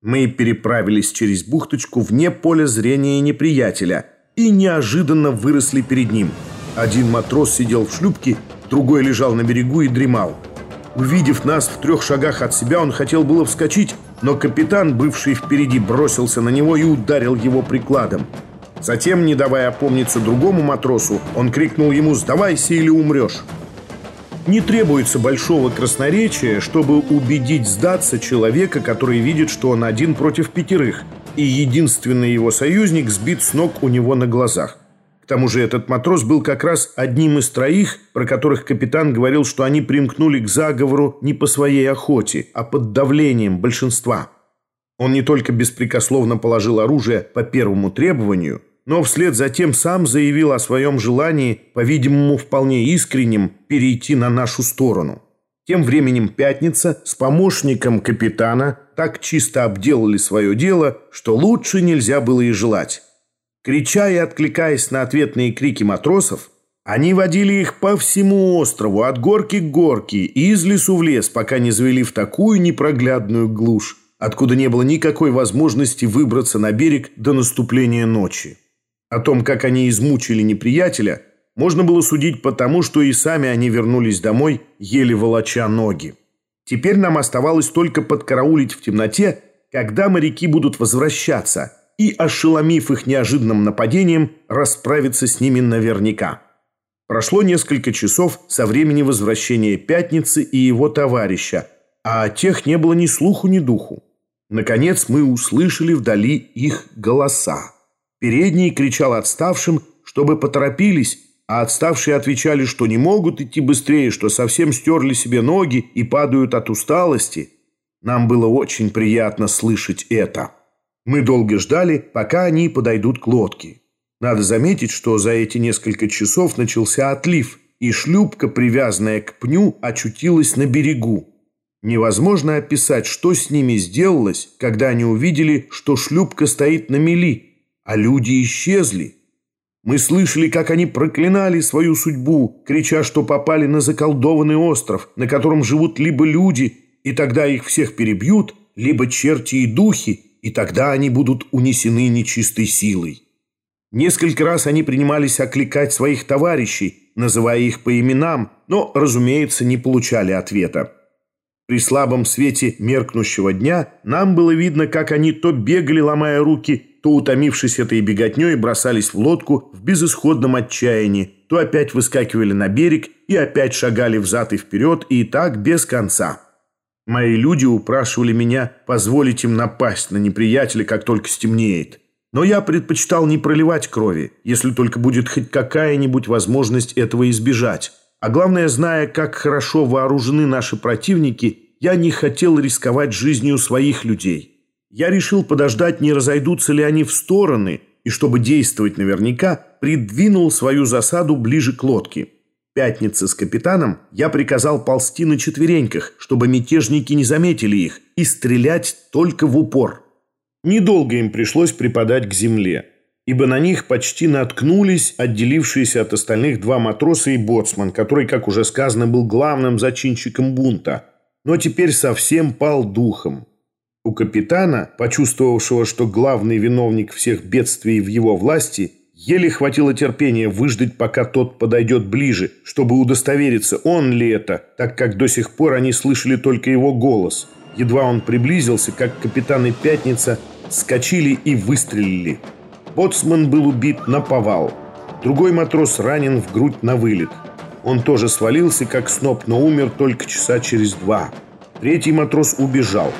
Мы переправились через бухточку вне поля зрения неприятеля и неожиданно выросли перед ним. Один матрос сидел в шлюпке, другой лежал на берегу и дремал. Увидев нас в трех шагах от себя, он хотел было вскочить, но капитан, бывший впереди, бросился на него и ударил его прикладом. Затем, не давая опомниться другому матросу, он крикнул ему «Сдавайся или умрешь!». Не требуется большого красноречия, чтобы убедить сдаться человека, который видит, что он один против пятерых, и единственный его союзник сбит с ног у него на глазах. Тому же этот матрос был как раз одним из троих, про которых капитан говорил, что они примкнули к заговору не по своей охоте, а под давлением большинства. Он не только беспрекословно положил оружие по первому требованию – но вслед за тем сам заявил о своем желании, по-видимому, вполне искреннем, перейти на нашу сторону. Тем временем Пятница с помощником капитана так чисто обделали свое дело, что лучше нельзя было и желать. Крича и откликаясь на ответные крики матросов, они водили их по всему острову, от горки к горке, и из лесу в лес, пока не завели в такую непроглядную глушь, откуда не было никакой возможности выбраться на берег до наступления ночи. О том, как они измучили неприятеля, можно было судить потому, что и сами они вернулись домой, еле волоча ноги. Теперь нам оставалось только подкараулить в темноте, когда моряки будут возвращаться, и, ошеломив их неожиданным нападением, расправиться с ними наверняка. Прошло несколько часов со времени возвращения Пятницы и его товарища, а о тех не было ни слуху, ни духу. Наконец мы услышали вдали их голоса. Передний кричал отставшим, чтобы поторопились, а отставшие отвечали, что не могут идти быстрее, что совсем стерли себе ноги и падают от усталости. Нам было очень приятно слышать это. Мы долго ждали, пока они подойдут к лодке. Надо заметить, что за эти несколько часов начался отлив, и шлюпка, привязанная к пню, очутилась на берегу. Невозможно описать, что с ними сделалось, когда они увидели, что шлюпка стоит на мели – а люди исчезли. Мы слышали, как они проклинали свою судьбу, крича, что попали на заколдованный остров, на котором живут либо люди, и тогда их всех перебьют, либо черти и духи, и тогда они будут унесены нечистой силой. Несколько раз они принимались окликать своих товарищей, называя их по именам, но, разумеется, не получали ответа. При слабом свете меркнущего дня нам было видно, как они то бегали, ломая руки, то, утомившись этой беготней, бросались в лодку в безысходном отчаянии, то опять выскакивали на берег и опять шагали взад и вперед, и так без конца. Мои люди упрашивали меня позволить им напасть на неприятеля, как только стемнеет. Но я предпочитал не проливать крови, если только будет хоть какая-нибудь возможность этого избежать. А главное, зная, как хорошо вооружены наши противники, я не хотел рисковать жизнью своих людей. Я решил подождать, не разойдутся ли они в стороны, и чтобы действовать наверняка, придвинул свою засаду ближе к лодке. Пятница с капитаном я приказал ползти на четвереньках, чтобы мятежники не заметили их, и стрелять только в упор. Недолго им пришлось припадать к земле, ибо на них почти наткнулись отделившиеся от остальных два матроса и боцман, который, как уже сказано, был главным зачинщиком бунта, но теперь совсем пал духом. У капитана, почувствовавшего, что главный виновник всех бедствий в его власти, еле хватило терпения выждать, пока тот подойдет ближе, чтобы удостовериться, он ли это, так как до сих пор они слышали только его голос. Едва он приблизился, как капитан и Пятница скочили и выстрелили. Боцман был убит на повал. Другой матрос ранен в грудь на вылет. Он тоже свалился, как сноп, но умер только часа через два. Третий матрос убежал.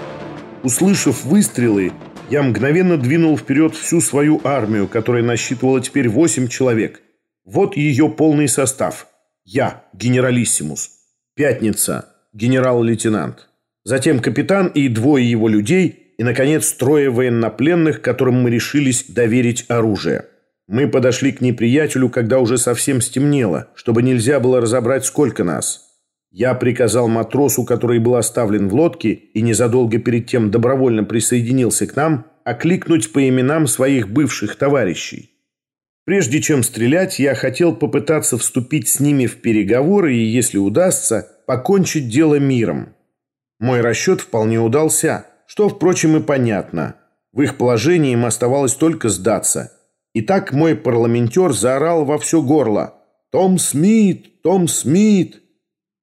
Услышав выстрелы, я мгновенно двинул вперед всю свою армию, которая насчитывала теперь восемь человек. Вот ее полный состав. Я, генералиссимус. Пятница, генерал-лейтенант. Затем капитан и двое его людей, и, наконец, трое военнопленных, которым мы решились доверить оружие. Мы подошли к неприятелю, когда уже совсем стемнело, чтобы нельзя было разобрать, сколько нас. Я приказал матросу, который был оставлен в лодке и незадолго перед тем добровольно присоединился к нам, окликнуть по именам своих бывших товарищей. Прежде чем стрелять, я хотел попытаться вступить с ними в переговоры и, если удастся, покончить дело миром. Мой расчет вполне удался, что, впрочем, и понятно. В их положении им оставалось только сдаться. Итак, мой парламентер заорал во все горло «Том Смит! Том Смит!»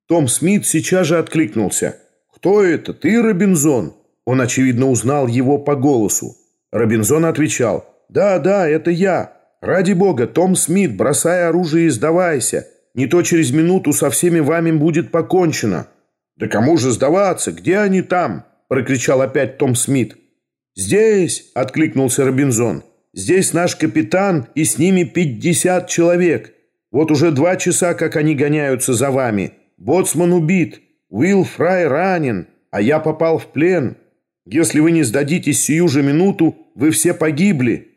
Том Смит сейчас же откликнулся. «Кто это? Ты, Робинзон?» Он, очевидно, узнал его по голосу. Робинзон отвечал. «Да, да, это я. Ради бога, Том Смит, бросай оружие и сдавайся. Не то через минуту со всеми вами будет покончено». «Да кому же сдаваться? Где они там?» прокричал опять Том Смит. «Здесь!» – откликнулся Робинзон. «Здесь наш капитан и с ними пятьдесят человек. Вот уже два часа, как они гоняются за вами. Боцман убит, Уилл Фрай ранен, а я попал в плен. Если вы не сдадитесь сию же минуту, вы все погибли».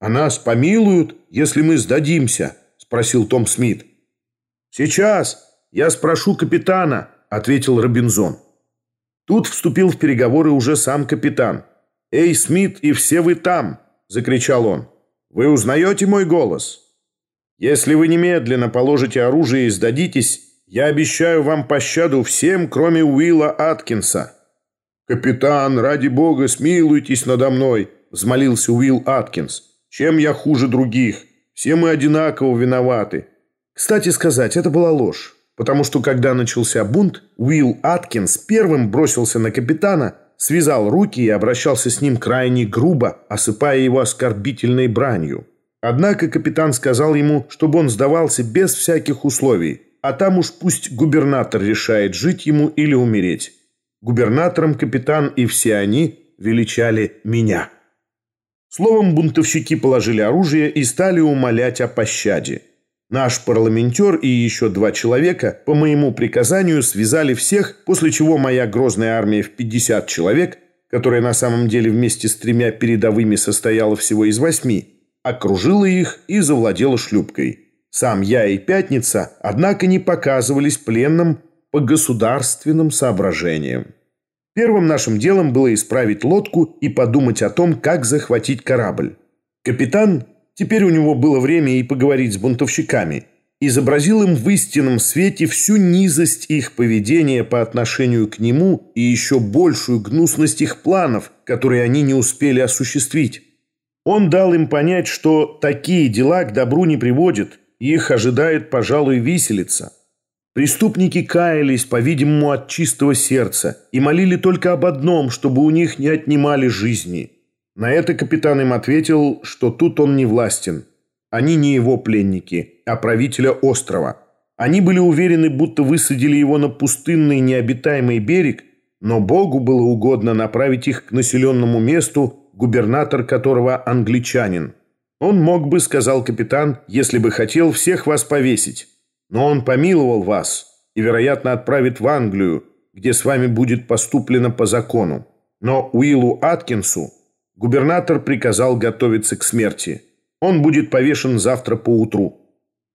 «А нас помилуют, если мы сдадимся?» – спросил Том Смит. «Сейчас я спрошу капитана», – ответил Робинзон. Тут вступил в переговоры уже сам капитан. «Эй, Смит, и все вы там!» – закричал он. «Вы узнаете мой голос? Если вы немедленно положите оружие и сдадитесь, я обещаю вам пощаду всем, кроме Уилла Аткинса». «Капитан, ради бога, смилуйтесь надо мной!» – взмолился Уилл Аткинс. «Чем я хуже других? Все мы одинаково виноваты». Кстати сказать, это была ложь, потому что когда начался бунт, Уилл Аткинс первым бросился на капитана, связал руки и обращался с ним крайне грубо, осыпая его оскорбительной бранью. Однако капитан сказал ему, чтобы он сдавался без всяких условий, а там уж пусть губернатор решает, жить ему или умереть. Губернатором капитан и все они величали меня. Словом, бунтовщики положили оружие и стали умолять о пощаде. Наш парламентер и еще два человека по моему приказанию связали всех, после чего моя грозная армия в 50 человек, которая на самом деле вместе с тремя передовыми состояла всего из восьми, окружила их и завладела шлюпкой. Сам я и Пятница, однако, не показывались пленным по государственным соображениям. Первым нашим делом было исправить лодку и подумать о том, как захватить корабль. Капитан, теперь у него было время и поговорить с бунтовщиками, изобразил им в истинном свете всю низость их поведения по отношению к нему и еще большую гнусность их планов, которые они не успели осуществить. Он дал им понять, что такие дела к добру не приводят, их ожидает, пожалуй, виселица. Преступники каялись, по-видимому, от чистого сердца и молили только об одном, чтобы у них не отнимали жизни. На это капитан им ответил, что тут он не властен. Они не его пленники, а правителя острова. Они были уверены, будто высадили его на пустынный необитаемый берег, но Богу было угодно направить их к населенному месту, губернатор которого англичанин. Он мог бы, сказал капитан, если бы хотел всех вас повесить. Но он помиловал вас и, вероятно, отправит в Англию, где с вами будет поступлено по закону. Но Уиллу Аткинсу губернатор приказал готовиться к смерти. Он будет повешен завтра поутру.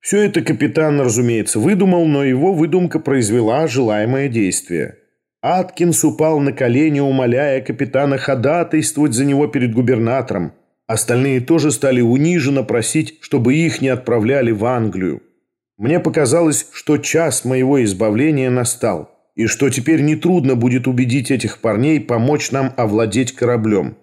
Все это капитан, разумеется, выдумал, но его выдумка произвела желаемое действие. Аткинс упал на колени, умоляя капитана ходатайствовать за него перед губернатором, Остальные тоже стали униженно просить, чтобы их не отправляли в Англию. Мне показалось, что час моего избавления настал, и что теперь нетрудно будет убедить этих парней помочь нам овладеть кораблем.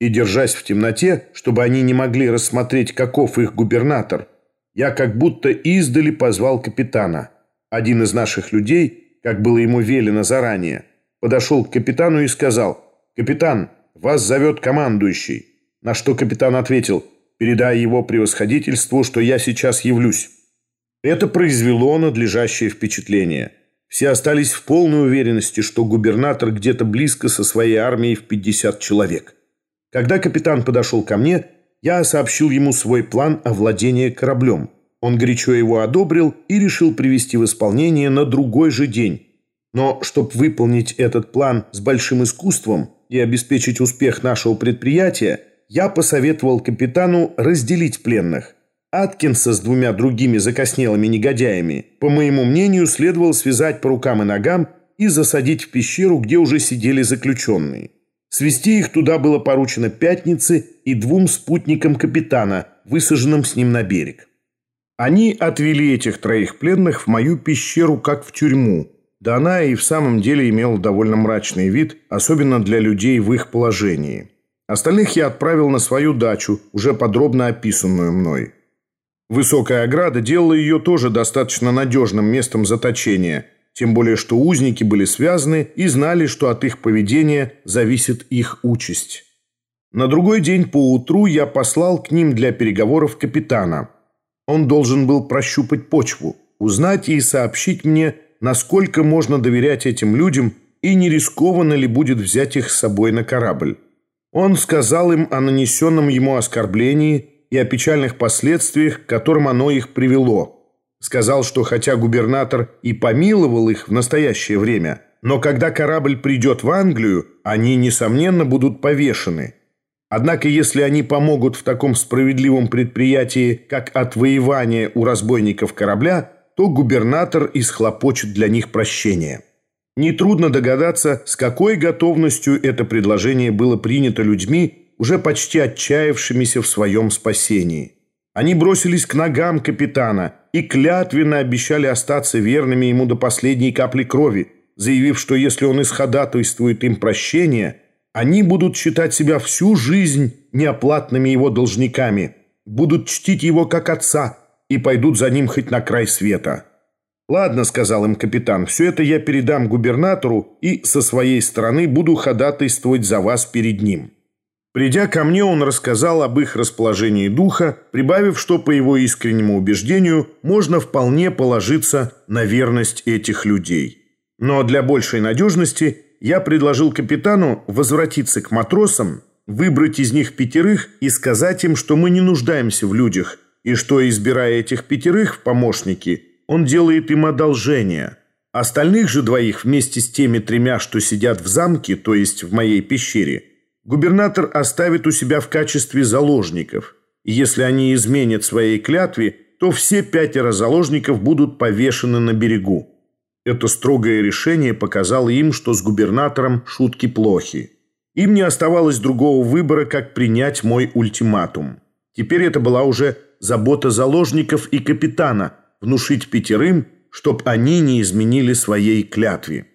И, держась в темноте, чтобы они не могли рассмотреть, каков их губернатор, я как будто издали позвал капитана. Один из наших людей, как было ему велено заранее, подошел к капитану и сказал, «Капитан, вас зовет командующий». На что капитан ответил, передая его превосходительству, что я сейчас явлюсь. Это произвело надлежащее впечатление. Все остались в полной уверенности, что губернатор где-то близко со своей армией в 50 человек. Когда капитан подошел ко мне, я сообщил ему свой план овладения кораблем. Он горячо его одобрил и решил привести в исполнение на другой же день. Но чтобы выполнить этот план с большим искусством и обеспечить успех нашего предприятия, я посоветовал капитану разделить пленных. Аткинса с двумя другими закоснелыми негодяями, по моему мнению, следовало связать по рукам и ногам и засадить в пещеру, где уже сидели заключенные. Свести их туда было поручено Пятнице и двум спутникам капитана, высаженным с ним на берег. Они отвели этих троих пленных в мою пещеру, как в тюрьму. Да она и в самом деле имела довольно мрачный вид, особенно для людей в их положении. Остальных я отправил на свою дачу, уже подробно описанную мной. Высокая ограда делала ее тоже достаточно надежным местом заточения, тем более что узники были связаны и знали, что от их поведения зависит их участь. На другой день поутру я послал к ним для переговоров капитана. Он должен был прощупать почву, узнать и сообщить мне, насколько можно доверять этим людям и не рискованно ли будет взять их с собой на корабль. Он сказал им о нанесенном ему оскорблении и о печальных последствиях, к которым оно их привело. Сказал, что хотя губернатор и помиловал их в настоящее время, но когда корабль придет в Англию, они, несомненно, будут повешены. Однако, если они помогут в таком справедливом предприятии, как отвоевание у разбойников корабля, то губернатор исхлопочет для них прощение. Нетрудно догадаться, с какой готовностью это предложение было принято людьми, уже почти отчаявшимися в своем спасении. Они бросились к ногам капитана и клятвенно обещали остаться верными ему до последней капли крови, заявив, что если он исходатайствует им прощение, они будут считать себя всю жизнь неоплатными его должниками, будут чтить его как отца и пойдут за ним хоть на край света. «Ладно», — сказал им капитан, — «все это я передам губернатору и со своей стороны буду ходатайствовать за вас перед ним». Придя ко мне, он рассказал об их расположении духа, прибавив, что, по его искреннему убеждению, можно вполне положиться на верность этих людей. Но для большей надежности я предложил капитану возвратиться к матросам, выбрать из них пятерых и сказать им, что мы не нуждаемся в людях, и что, избирая этих пятерых в помощники, он делает им одолжение. Остальных же двоих вместе с теми тремя, что сидят в замке, то есть в моей пещере – губернатор оставит у себя в качестве заложников. Если они изменят своей клятве, то все пятеро заложников будут повешены на берегу. Это строгое решение показало им, что с губернатором шутки плохи. Им не оставалось другого выбора, как принять мой ультиматум. Теперь это была уже забота заложников и капитана – внушить пятерым, чтоб они не изменили своей клятве.